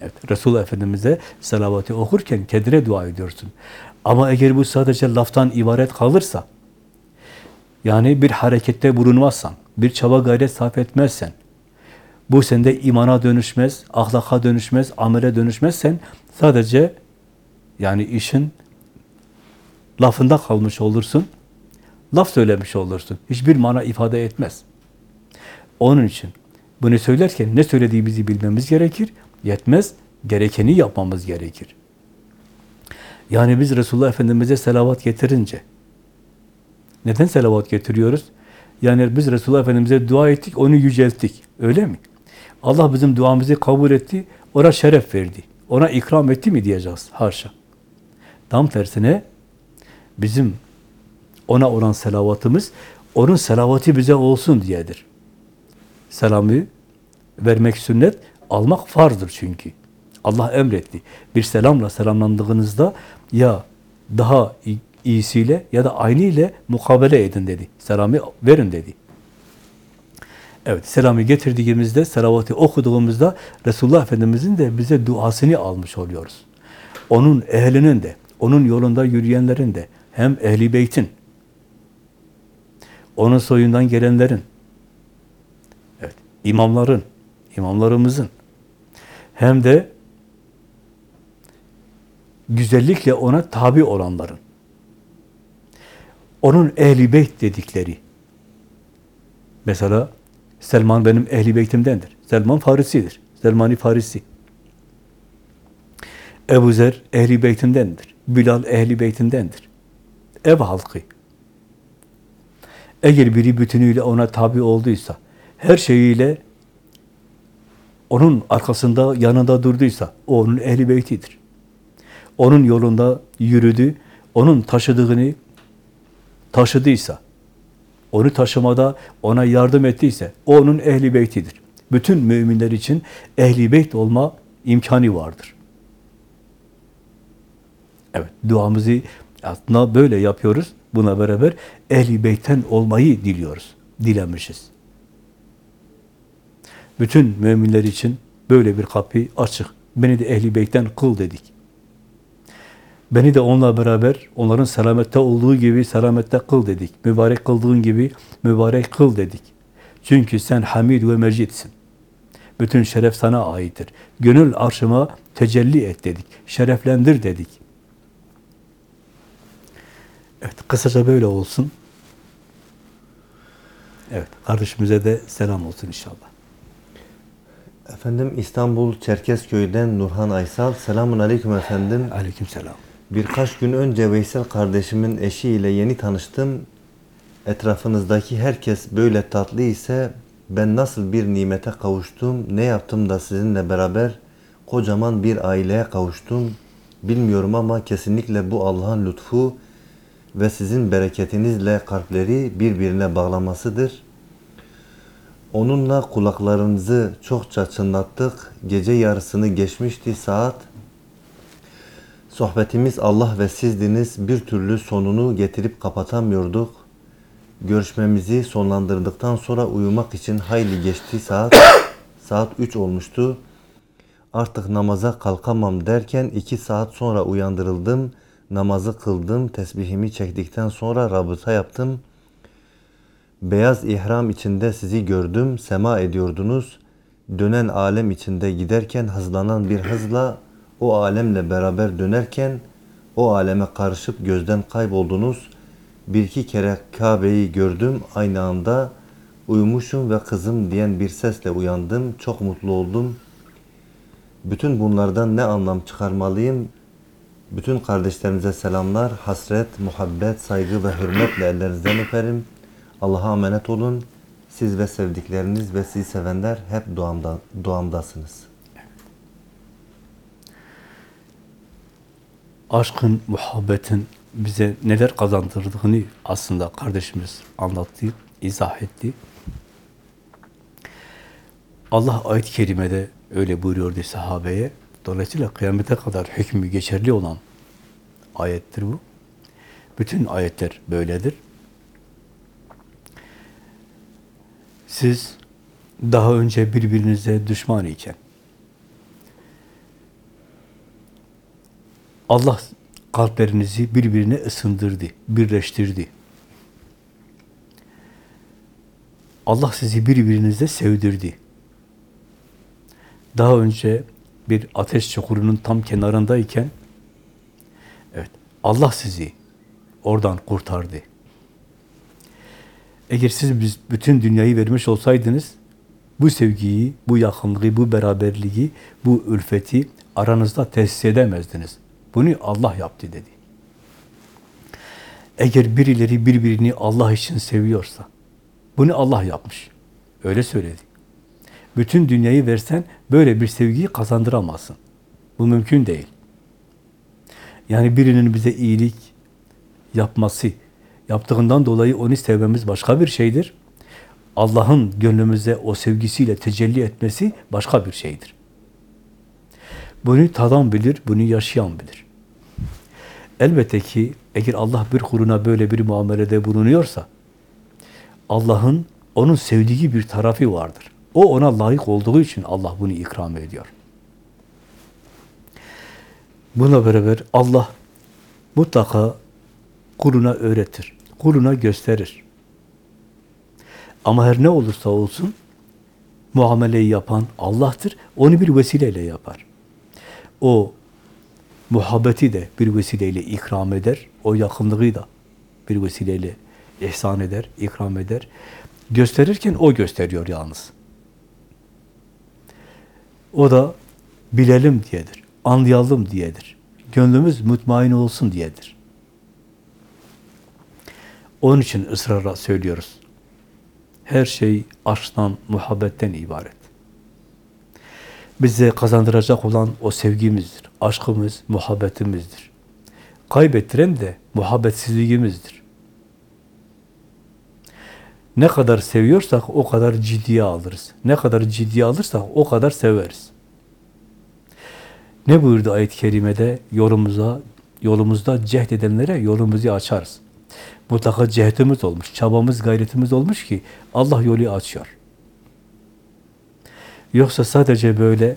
Evet, Resul Efendimiz'e salavatı okurken kendine dua ediyorsun. Ama eğer bu sadece laftan ibaret kalırsa, yani bir harekette bulunmazsan, bir çaba gayret sarf etmezsen, bu sende imana dönüşmez, ahlaka dönüşmez, amele dönüşmezsen sadece yani işin lafında kalmış olursun, laf söylemiş olursun. Hiçbir mana ifade etmez. Onun için bunu söylerken ne söylediğimizi bilmemiz gerekir. Yetmez, gerekeni yapmamız gerekir. Yani biz Resulullah Efendimiz'e selavat getirince, neden selavat getiriyoruz? Yani biz Resulullah Efendimiz'e dua ettik, onu yücelttik. Öyle mi? Allah bizim duamızı kabul etti, ona şeref verdi. Ona ikram etti mi diyeceğiz? Haşa. Tam tersine bizim ona olan selavatımız, onun selavatı bize olsun diyedir. Selamı vermek sünnet, almak farzdır çünkü. Allah emretti. Bir selamla selamlandığınızda ya daha iyisiyle ya da aynı ile mukabele edin dedi. Selamı verin dedi. Evet, selamı getirdiğimizde, selavatı okuduğumuzda Resulullah Efendimizin de bize duasını almış oluyoruz. Onun ehlinin de, onun yolunda yürüyenlerin de, hem ehli beytin, onun soyundan gelenlerin, evet, imamların, imamlarımızın, hem de güzellikle ona tabi olanların, onun ehli beyt dedikleri, mesela Selman benim ehli beytimdendir. Selman Farisi'dir. Selmani Farisi. Ebu Zer ehli beytindendir. Bilal ehli beytindendir. Ev halkı. Eğer biri bütünüyle ona tabi olduysa, her şeyiyle onun arkasında, yanında durduysa, o onun ehli beytidir. Onun yolunda yürüdü, onun taşıdığını taşıdıysa, onu taşımada ona yardım ettiyse, o onun ehli beytidir. Bütün müminler için ehli beyt olma imkanı vardır. Evet, duamızı aslında böyle yapıyoruz. Buna beraber ehli beyten olmayı diliyoruz. Dilemişiz. Bütün müminler için böyle bir kapı açık. Beni de ehli beytten kıl dedik. Beni de onunla beraber onların selamette olduğu gibi selamette kıl dedik. Mübarek kıldığın gibi mübarek kıl dedik. Çünkü sen hamid ve mecitsin. Bütün şeref sana aittir. Gönül arşıma tecelli et dedik. Şereflendir dedik. Evet, kısaca böyle olsun. Evet, kardeşimize de selam olsun inşallah. Efendim İstanbul Çerkezköy'den Nurhan Aysal. Selamun Aleyküm efendim. Aleyküm selam. Birkaç gün önce Veysel kardeşimin eşiyle yeni tanıştım. Etrafınızdaki herkes böyle tatlı ise ben nasıl bir nimete kavuştum, ne yaptım da sizinle beraber kocaman bir aileye kavuştum. Bilmiyorum ama kesinlikle bu Allah'ın lütfu ve sizin bereketinizle kalpleri birbirine bağlamasıdır. Onunla kulaklarımızı çokça çınlattık. Gece yarısını geçmişti saat. Sohbetimiz Allah ve sizdiniz bir türlü sonunu getirip kapatamıyorduk. Görüşmemizi sonlandırdıktan sonra uyumak için hayli geçti saat. saat 3 olmuştu. Artık namaza kalkamam derken 2 saat sonra uyandırıldım. Namazı kıldım. Tesbihimi çektikten sonra rabıta yaptım. Beyaz ihram içinde sizi gördüm. Sema ediyordunuz. Dönen alem içinde giderken hızlanan bir hızla o alemle beraber dönerken o aleme karışıp gözden kayboldunuz. Bir iki kere Kabe'yi gördüm aynı anda. Uyumuşum ve kızım diyen bir sesle uyandım. Çok mutlu oldum. Bütün bunlardan ne anlam çıkarmalıyım? Bütün kardeşlerimize selamlar, hasret, muhabbet, saygı ve hürmetle ellerinizden öperim. Allah'a emanet olun. Siz ve sevdikleriniz ve sizi sevenler hep duamda, duamdasınız. Aşkın, muhabbetin bize neler kazandırdığını aslında kardeşimiz anlattı, izah etti. Allah ayet-i kerimede öyle buyuruyordu sahabeye. Dolayısıyla kıyamete kadar hükmü geçerli olan ayettir bu. Bütün ayetler böyledir. Siz daha önce birbirinize düşman iken Allah kalplerinizi birbirine ısındırdı, birleştirdi. Allah sizi birbirinize sevdirdi. Daha önce bir ateş çukurunun tam kenarındayken evet Allah sizi oradan kurtardı. Eğer siz biz bütün dünyayı vermiş olsaydınız bu sevgiyi, bu yakınlığı, bu beraberliği, bu ülfeti aranızda tesis edemezdiniz. Bunu Allah yaptı dedi. Eğer birileri birbirini Allah için seviyorsa, bunu Allah yapmış. Öyle söyledi. Bütün dünyayı versen böyle bir sevgiyi kazandıramazsın. Bu mümkün değil. Yani birinin bize iyilik yapması, yaptığından dolayı onu sevmemiz başka bir şeydir. Allah'ın gönlümüze o sevgisiyle tecelli etmesi başka bir şeydir. Bunu tadan bilir, bunu yaşayan bilir. Elbette ki eğer Allah bir kuluna böyle bir muamelede bulunuyorsa, Allah'ın onun sevdiği bir tarafı vardır. O ona layık olduğu için Allah bunu ikram ediyor. Buna beraber Allah mutlaka kuluna öğretir, kuluna gösterir. Ama her ne olursa olsun muameleyi yapan Allah'tır. Onu bir vesileyle yapar. O muhabbeti de bir vesileyle ikram eder. O yakınlığı da bir vesileyle ihsan eder, ikram eder. Gösterirken o gösteriyor yalnız. O da bilelim diyedir, anlayalım diyedir. Gönlümüz mutmain olsun diyedir. Onun için ısrarla söylüyoruz. Her şey aşktan, muhabbetten ibaret. Bize kazandıracak olan o sevgimizdir. Aşkımız, muhabbetimizdir. Kaybettiren de muhabbetsizliğimizdir. Ne kadar seviyorsak o kadar ciddiye alırız. Ne kadar ciddiye alırsak o kadar severiz. Ne buyurdu ayet-i kerimede? Yolumuza, yolumuzda cehd edenlere yolumuzu açarız. Mutlaka cehdimiz olmuş, çabamız, gayretimiz olmuş ki Allah yolu açıyor. Yoksa sadece böyle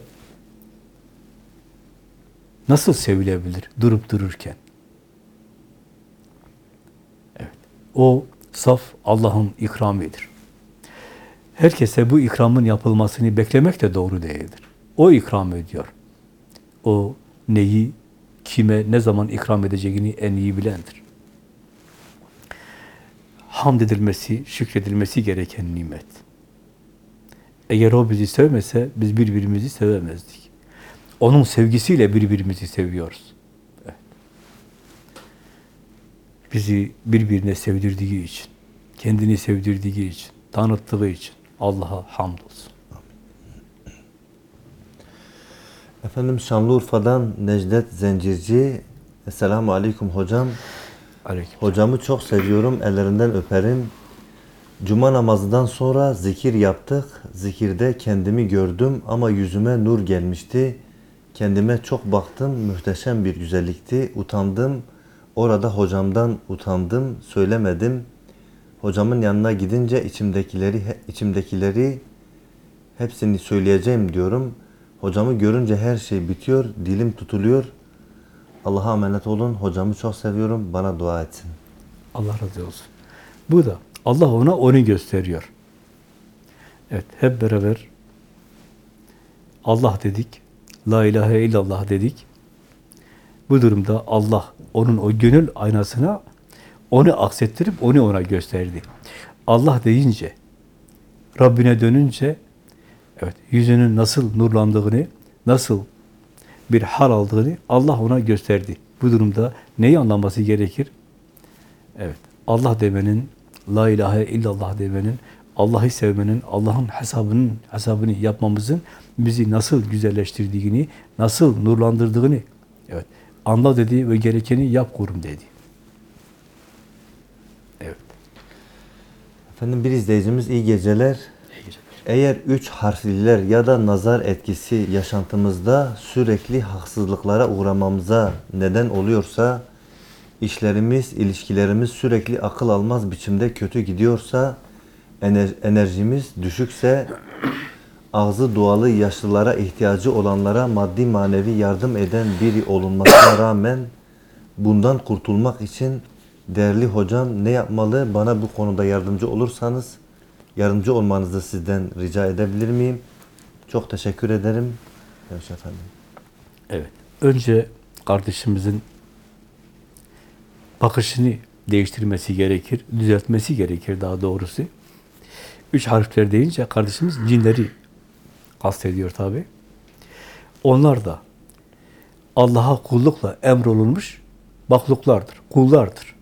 nasıl sevilebilir durup dururken? Evet. O saf Allah'ın ikramidir. Herkese bu ikramın yapılmasını beklemek de doğru değildir. O ikram ediyor. O neyi, kime, ne zaman ikram edeceğini en iyi bilendir. Hamd edilmesi, şükredilmesi gereken nimet. Eğer o bizi sevmese, biz birbirimizi sevemezdik. Onun sevgisiyle birbirimizi seviyoruz. Evet. Bizi birbirine sevdirdiği için, kendini sevdirdiği için, tanıttığı için Allah'a hamdolsun. Efendim Şanlıurfa'dan Necdet Zencirci. Esselamu Aleyküm hocam. Aleyküm. Hocamı çok seviyorum. Ellerinden öperim. Cuma namazından sonra zikir yaptık. Zikirde kendimi gördüm ama yüzüme nur gelmişti. Kendime çok baktım. Muhteşem bir güzellikti. Utandım. Orada hocamdan utandım. Söylemedim. Hocamın yanına gidince içimdekileri içimdekileri hepsini söyleyeceğim diyorum. Hocamı görünce her şey bitiyor. Dilim tutuluyor. Allah'a emanet olun. Hocamı çok seviyorum. Bana dua etsin. Allah razı olsun. Bu da Allah ona onu gösteriyor. Evet, hep beraber Allah dedik, La ilahe illallah dedik. Bu durumda Allah onun o gönül aynasına onu aksettirip onu ona gösterdi. Allah deyince, Rabbine dönünce, evet yüzünün nasıl nurlandığını, nasıl bir hal aldığını Allah ona gösterdi. Bu durumda neyi anlaması gerekir? Evet, Allah demenin, La ilahe illallah demenin, Allah'ı sevmenin, Allah'ın hesabının hesabını yapmamızın bizi nasıl güzelleştirdiğini, nasıl nurlandırdığını evet anla dedi ve gerekeni yap kurum dedi. Evet. Efendim bir izleyicimiz iyi geceler. Eğer üç harfliler ya da nazar etkisi yaşantımızda sürekli haksızlıklara uğramamıza neden oluyorsa, işlerimiz, ilişkilerimiz sürekli akıl almaz biçimde kötü gidiyorsa, ener- enerjimiz düşükse, ağzı dualı yaşlılara ihtiyacı olanlara maddi manevi yardım eden biri olunmasına rağmen bundan kurtulmak için değerli hocam ne yapmalı? Bana bu konuda yardımcı olursanız yardımcı olmanızı sizden rica edebilir miyim? Çok teşekkür ederim. Evet efendim. Evet. Önce kardeşimizin bakışını değiştirmesi gerekir, düzeltmesi gerekir daha doğrusu. Üç harfler deyince kardeşimiz cinleri kastediyor tabi. Onlar da Allah'a kullukla emrolunmuş mahluklardır, kullardır.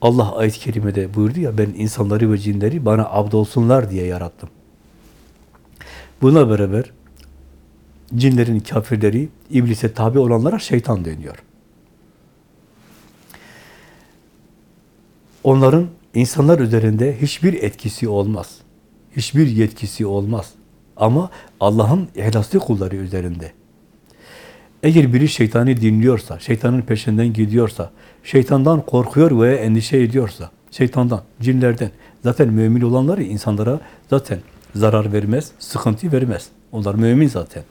Allah ayet-i kerimede buyurdu ya ben insanları ve cinleri bana abdolsunlar diye yarattım. Buna beraber cinlerin kafirleri, iblise tabi olanlara şeytan deniyor. Onların insanlar üzerinde hiçbir etkisi olmaz. Hiçbir yetkisi olmaz. Ama Allah'ın ihlaslı kulları üzerinde. Eğer biri şeytanı dinliyorsa, şeytanın peşinden gidiyorsa, şeytandan korkuyor veya endişe ediyorsa, şeytandan, cinlerden, zaten mümin olanları insanlara zaten zarar vermez, sıkıntı vermez. Onlar mümin zaten.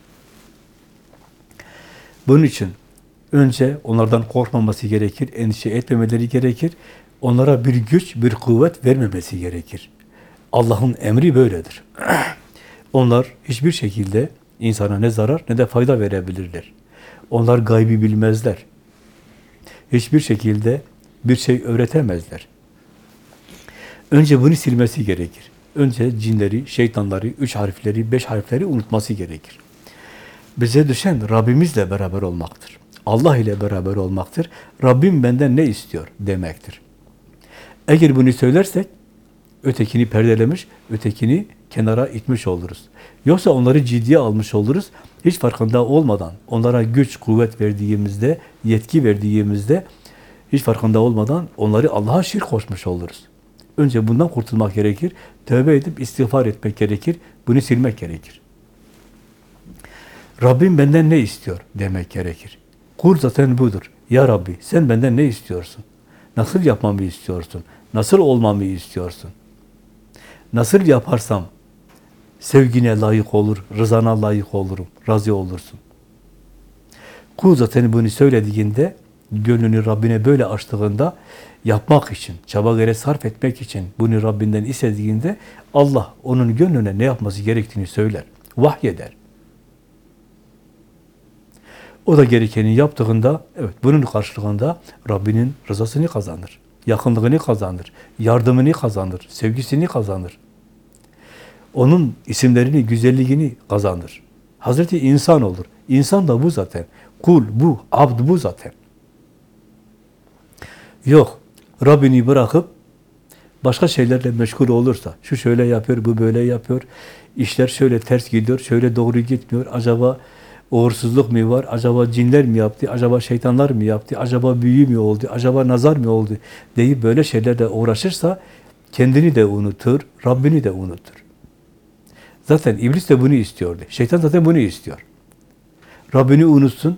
Bunun için önce onlardan korkmaması gerekir, endişe etmemeleri gerekir. Onlara bir güç, bir kuvvet vermemesi gerekir. Allah'ın emri böyledir. Onlar hiçbir şekilde insana ne zarar ne de fayda verebilirler. Onlar gaybi bilmezler. Hiçbir şekilde bir şey öğretemezler. Önce bunu silmesi gerekir. Önce cinleri, şeytanları, üç harfleri, beş harfleri unutması gerekir. Bize düşen Rabbimizle beraber olmaktır. Allah ile beraber olmaktır. Rabbim benden ne istiyor demektir. Eğer bunu söylersek, ötekini perdelemiş, ötekini kenara itmiş oluruz. Yoksa onları ciddiye almış oluruz. Hiç farkında olmadan, onlara güç, kuvvet verdiğimizde, yetki verdiğimizde, hiç farkında olmadan onları Allah'a şirk koşmuş oluruz. Önce bundan kurtulmak gerekir. Tövbe edip istiğfar etmek gerekir. Bunu silmek gerekir. Rabbim benden ne istiyor demek gerekir. Kul zaten budur. Ya Rabbi sen benden ne istiyorsun? Nasıl yapmamı istiyorsun? Nasıl olmamı istiyorsun? Nasıl yaparsam sevgine layık olur, rızana layık olurum, razı olursun. Kul zaten bunu söylediğinde, gönlünü Rabbine böyle açtığında, yapmak için, çaba gayret sarf etmek için bunu Rabbinden istediğinde, Allah onun gönlüne ne yapması gerektiğini söyler, vahyeder. O da gerekeni yaptığında, evet bunun karşılığında Rabbinin rızasını kazanır, yakınlığını kazanır, yardımını kazanır, sevgisini kazanır. Onun isimlerini, güzelliğini kazanır. Hazreti insan olur. İnsan da bu zaten. Kul bu, abd bu zaten. Yok, Rabbini bırakıp başka şeylerle meşgul olursa, şu şöyle yapıyor, bu böyle yapıyor, işler şöyle ters gidiyor, şöyle doğru gitmiyor, acaba uğursuzluk mu var, acaba cinler mi yaptı, acaba şeytanlar mı yaptı, acaba büyü mü oldu, acaba nazar mı oldu deyip böyle şeylerle uğraşırsa kendini de unutur, Rabbini de unutur. Zaten iblis de bunu istiyordu. Şeytan zaten bunu istiyor. Rabbini unutsun,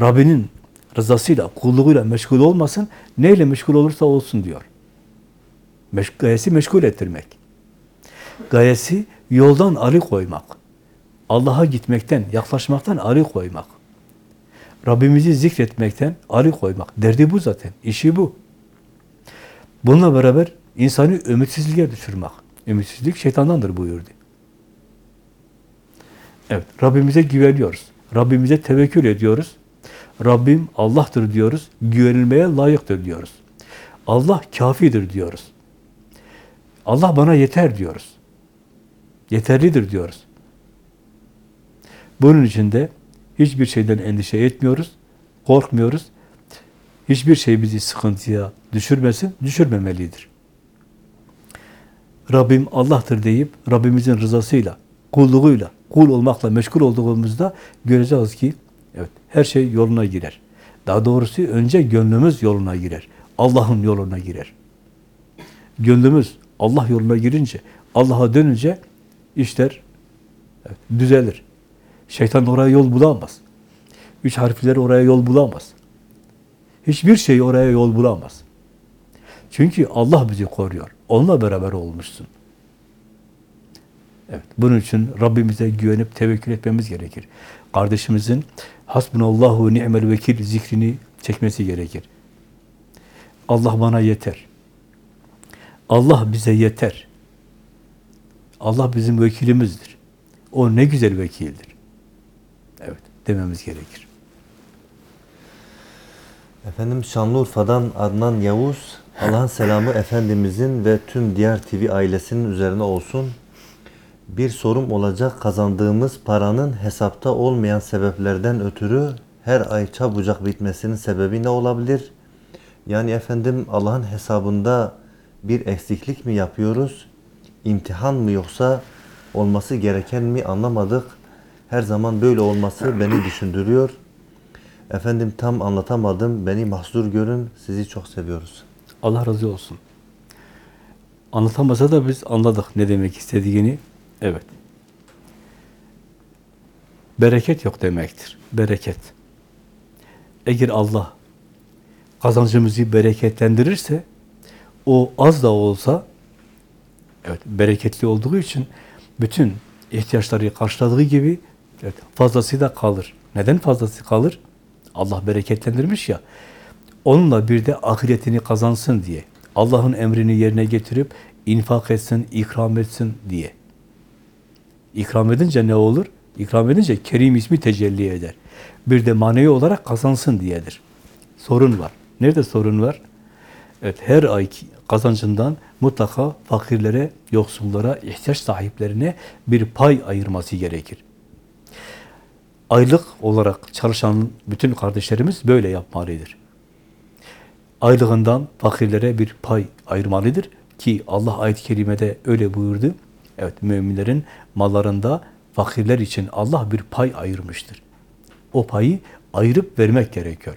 Rabbinin rızasıyla, kulluğuyla meşgul olmasın, neyle meşgul olursa olsun diyor. Meş gayesi meşgul ettirmek. Gayesi yoldan arı koymak. Allah'a gitmekten, yaklaşmaktan arı koymak. Rabbimizi zikretmekten arı koymak. Derdi bu zaten, işi bu. Bununla beraber insanı ümitsizliğe düşürmek. Ümitsizlik şeytandandır buyurdu. Evet, Rabbimize güveniyoruz. Rabbimize tevekkül ediyoruz. Rabbim Allah'tır diyoruz. Güvenilmeye layıktır diyoruz. Allah kafidir diyoruz. Allah bana yeter diyoruz. Yeterlidir diyoruz. Bunun için de hiçbir şeyden endişe etmiyoruz, korkmuyoruz. Hiçbir şey bizi sıkıntıya düşürmesin, düşürmemelidir. Rabbim Allah'tır deyip Rabbimizin rızasıyla, kulluğuyla, kul olmakla meşgul olduğumuzda göreceğiz ki evet her şey yoluna girer. Daha doğrusu önce gönlümüz yoluna girer. Allah'ın yoluna girer. Gönlümüz Allah yoluna girince, Allah'a dönünce işler evet, düzelir. Şeytan oraya yol bulamaz. Üç harfler oraya yol bulamaz. Hiçbir şey oraya yol bulamaz. Çünkü Allah bizi koruyor. Onunla beraber olmuşsun. Evet, bunun için Rabbimize güvenip tevekkül etmemiz gerekir. Kardeşimizin hasbunallahu ni'mel vekil zikrini çekmesi gerekir. Allah bana yeter. Allah bize yeter. Allah bizim vekilimizdir. O ne güzel vekildir. Dememiz gerekir. Efendim Şanlıurfa'dan Adnan Yavuz, Allah'ın selamı Efendimizin ve tüm diğer TV ailesinin üzerine olsun. Bir sorum olacak kazandığımız paranın hesapta olmayan sebeplerden ötürü her ay çabucak bitmesinin sebebi ne olabilir? Yani efendim Allah'ın hesabında bir eksiklik mi yapıyoruz? İmtihan mı yoksa olması gereken mi anlamadık. Her zaman böyle olması beni düşündürüyor. Efendim tam anlatamadım. Beni mahzur görün. Sizi çok seviyoruz. Allah razı olsun. Anlatamasa da biz anladık ne demek istediğini. Evet. Bereket yok demektir. Bereket. Eğer Allah kazancımızı bereketlendirirse o az da olsa evet bereketli olduğu için bütün ihtiyaçları karşıladığı gibi evet, fazlası da kalır. Neden fazlası kalır? Allah bereketlendirmiş ya. Onunla bir de ahiretini kazansın diye. Allah'ın emrini yerine getirip infak etsin, ikram etsin diye. İkram edince ne olur? İkram edince Kerim ismi tecelli eder. Bir de manevi olarak kazansın diyedir. Sorun var. Nerede sorun var? Evet, her ay kazancından mutlaka fakirlere, yoksullara, ihtiyaç sahiplerine bir pay ayırması gerekir. Aylık olarak çalışan bütün kardeşlerimiz böyle yapmalıdır. Aylığından fakirlere bir pay ayırmalıdır ki Allah ayet-i kerimede öyle buyurdu. Evet, müminlerin mallarında fakirler için Allah bir pay ayırmıştır. O payı ayırıp vermek gerekiyor.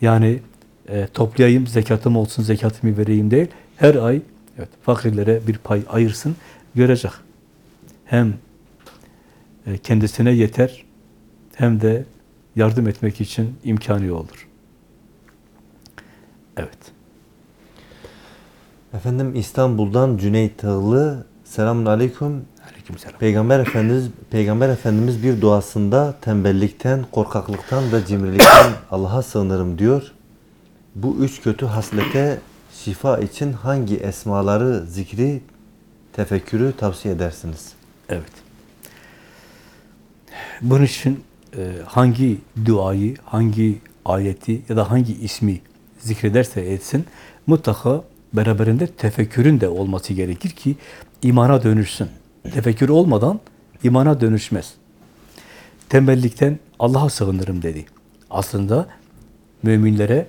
Yani e, toplayayım, zekatım olsun, zekatımı vereyim değil. Her ay evet, fakirlere bir pay ayırsın, görecek. Hem e, kendisine yeter, hem de yardım etmek için imkanı olur. Evet. Efendim İstanbul'dan Cüneyt Tağlı Selamun aleyküm. Aleykümselam. Peygamber Efendimiz Peygamber Efendimiz bir duasında tembellikten, korkaklıktan ve cimrilikten Allah'a sığınırım diyor. Bu üç kötü haslete şifa için hangi esmaları, zikri, tefekkürü tavsiye edersiniz? Evet. Bunun için hangi duayı, hangi ayeti ya da hangi ismi zikrederse etsin mutlaka beraberinde tefekkürün de olması gerekir ki imana dönüşsün. Tefekkür olmadan imana dönüşmez. Tembellikten Allah'a sığınırım dedi. Aslında müminlere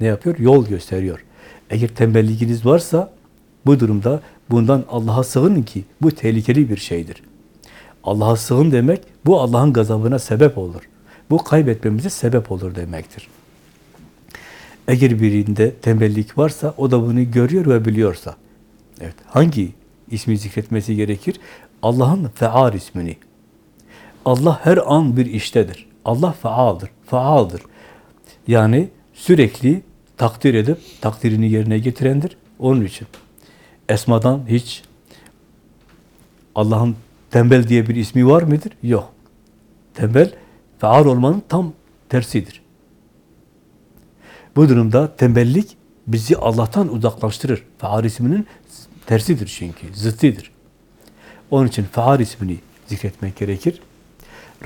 ne yapıyor? Yol gösteriyor. Eğer tembelliğiniz varsa bu durumda bundan Allah'a sığının ki bu tehlikeli bir şeydir. Allah'a sığın demek bu Allah'ın gazabına sebep olur. Bu kaybetmemize sebep olur demektir. Eğer birinde tembellik varsa o da bunu görüyor ve biliyorsa. Evet, hangi ismi zikretmesi gerekir? Allah'ın feal ismini. Allah her an bir iştedir. Allah faaldır, faaldır. Yani sürekli takdir edip takdirini yerine getirendir. Onun için esmadan hiç Allah'ın tembel diye bir ismi var mıdır? Yok. Tembel, faal olmanın tam tersidir. Bu durumda tembellik bizi Allah'tan uzaklaştırır. Faal isminin tersidir çünkü, zıttıdır. Onun için faal ismini zikretmek gerekir.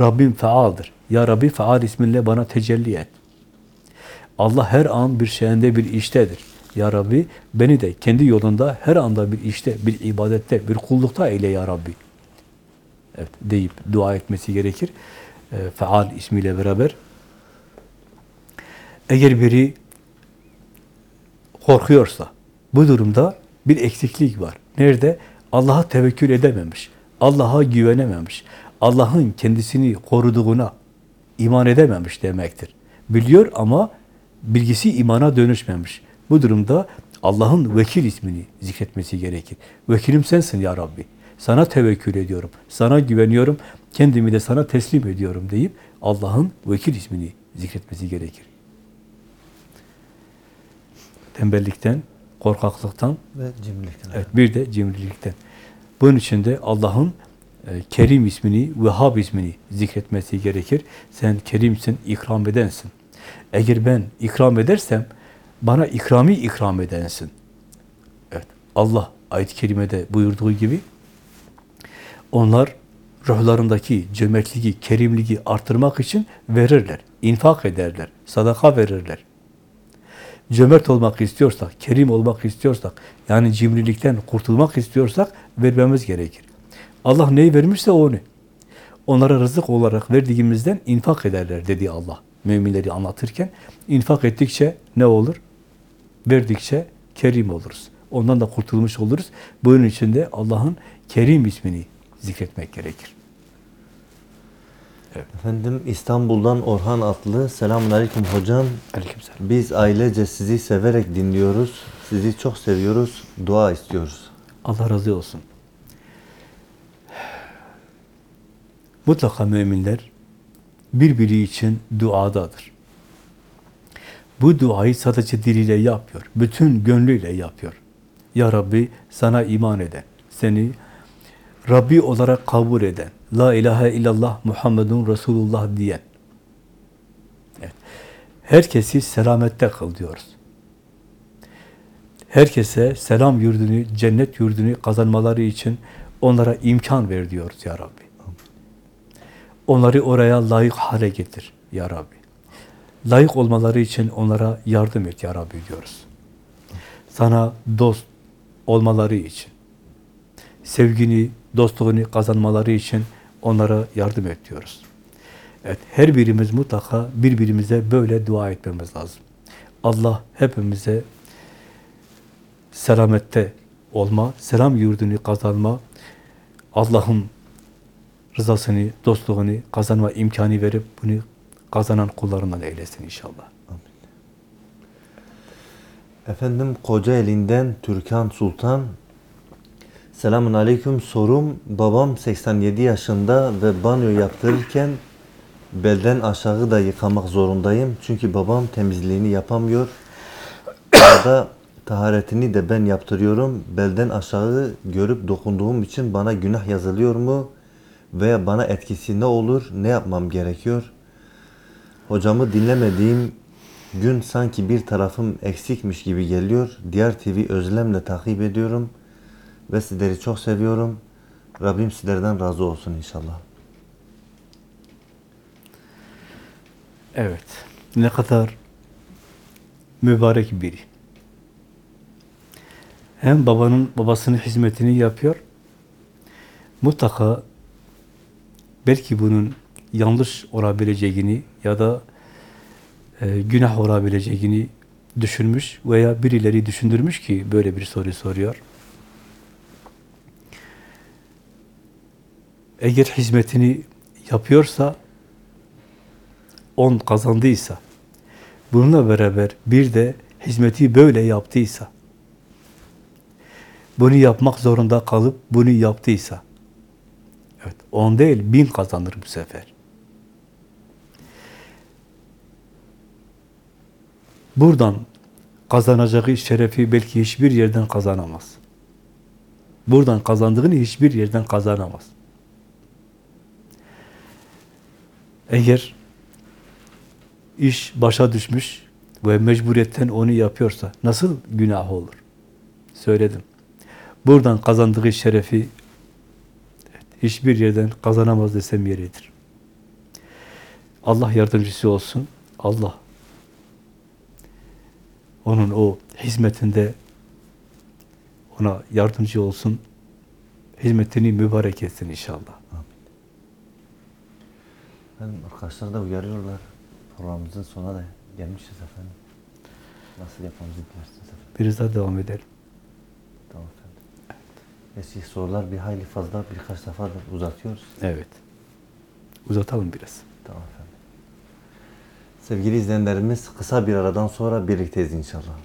Rabbim faaldır. Ya Rabbi faal isminle bana tecelli et. Allah her an bir şeyinde bir iştedir. Ya Rabbi beni de kendi yolunda her anda bir işte, bir ibadette, bir kullukta eyle Ya Rabbi. Evet, deyip dua etmesi gerekir. E, faal ismiyle beraber. Eğer biri korkuyorsa, bu durumda bir eksiklik var. Nerede? Allah'a tevekkül edememiş. Allah'a güvenememiş. Allah'ın kendisini koruduğuna iman edememiş demektir. Biliyor ama bilgisi imana dönüşmemiş. Bu durumda Allah'ın vekil ismini zikretmesi gerekir. Vekilim sensin ya Rabbi. Sana tevekkül ediyorum. Sana güveniyorum. Kendimi de sana teslim ediyorum deyip Allah'ın vekil ismini zikretmesi gerekir. Tembellikten, korkaklıktan Ve cimrilikten. Evet, bir de cimrilikten. Bunun için de Allah'ın e, Kerim ismini, Vehhab ismini zikretmesi gerekir. Sen Kerimsin, ikram edensin. Eğer ben ikram edersem, bana ikrami ikram edensin. Evet, Allah ayet-i kerimede buyurduğu gibi, onlar ruhlarındaki cömertliği, kerimliği artırmak için verirler, infak ederler, sadaka verirler cömert olmak istiyorsak, kerim olmak istiyorsak, yani cimrilikten kurtulmak istiyorsak vermemiz gerekir. Allah neyi vermişse onu. Onlara rızık olarak verdiğimizden infak ederler dedi Allah. Müminleri anlatırken infak ettikçe ne olur? Verdikçe kerim oluruz. Ondan da kurtulmuş oluruz. Bunun için de Allah'ın Kerim ismini zikretmek gerekir. Efendim İstanbul'dan Orhan Atlı. Selamun aleyküm hocam. Aleykümselam. Biz ailece sizi severek dinliyoruz. Sizi çok seviyoruz. Dua istiyoruz. Allah razı olsun. Mutlaka müminler birbiri için duadadır. Bu duayı sadece diliyle yapıyor. Bütün gönlüyle yapıyor. Ya Rabbi sana iman eden, seni Rabbi olarak kabul eden, La ilahe illallah Muhammedun Resulullah diyen, evet. herkesi selamette kıl diyoruz. Herkese selam yurdunu, cennet yurdunu kazanmaları için onlara imkan ver diyoruz ya Rabbi. Onları oraya layık hale getir ya Rabbi. Layık olmaları için onlara yardım et ya Rabbi diyoruz. Sana dost olmaları için, sevgini, dostluğunu kazanmaları için onlara yardım et diyoruz. Evet, her birimiz mutlaka birbirimize böyle dua etmemiz lazım. Allah hepimize selamette olma, selam yurdunu kazanma, Allah'ın rızasını, dostluğunu kazanma imkanı verip bunu kazanan kullarından eylesin inşallah. Efendim Kocaeli'nden Türkan Sultan. Selamun aleyküm. Sorum babam 87 yaşında ve banyo yaptırırken belden aşağı da yıkamak zorundayım. Çünkü babam temizliğini yapamıyor. Arada taharetini de ben yaptırıyorum. Belden aşağı görüp dokunduğum için bana günah yazılıyor mu? Veya bana etkisi ne olur? Ne yapmam gerekiyor? Hocamı dinlemediğim gün sanki bir tarafım eksikmiş gibi geliyor. Diğer TV özlemle takip ediyorum. Ve sizleri çok seviyorum. Rabbim sizlerden razı olsun inşallah. Evet. Ne kadar mübarek biri. Hem babanın babasının hizmetini yapıyor. Mutlaka belki bunun yanlış olabileceğini ya da e, günah olabileceğini düşünmüş veya birileri düşündürmüş ki böyle bir soru soruyor. Eğer hizmetini yapıyorsa on kazandıysa, bununla beraber bir de hizmeti böyle yaptıysa, bunu yapmak zorunda kalıp bunu yaptıysa, evet on değil bin kazanır bu sefer. Buradan kazanacağı şerefi belki hiçbir yerden kazanamaz. Buradan kazandığını hiçbir yerden kazanamaz. Eğer iş başa düşmüş ve mecburiyetten onu yapıyorsa nasıl günah olur? Söyledim. Buradan kazandığı şerefi hiçbir yerden kazanamaz desem yeridir. Allah yardımcısı olsun. Allah onun o hizmetinde ona yardımcı olsun. Hizmetini mübarek etsin inşallah. Efendim arkadaşlar da uyarıyorlar. Programımızın sonuna da gelmişiz efendim. Nasıl yapmamızı dilersiniz efendim? Biraz daha devam edelim. Tamam efendim. Eski sorular bir hayli fazla birkaç defa da uzatıyoruz. Evet. Uzatalım biraz. Tamam efendim. Sevgili izleyenlerimiz kısa bir aradan sonra birlikteyiz inşallah.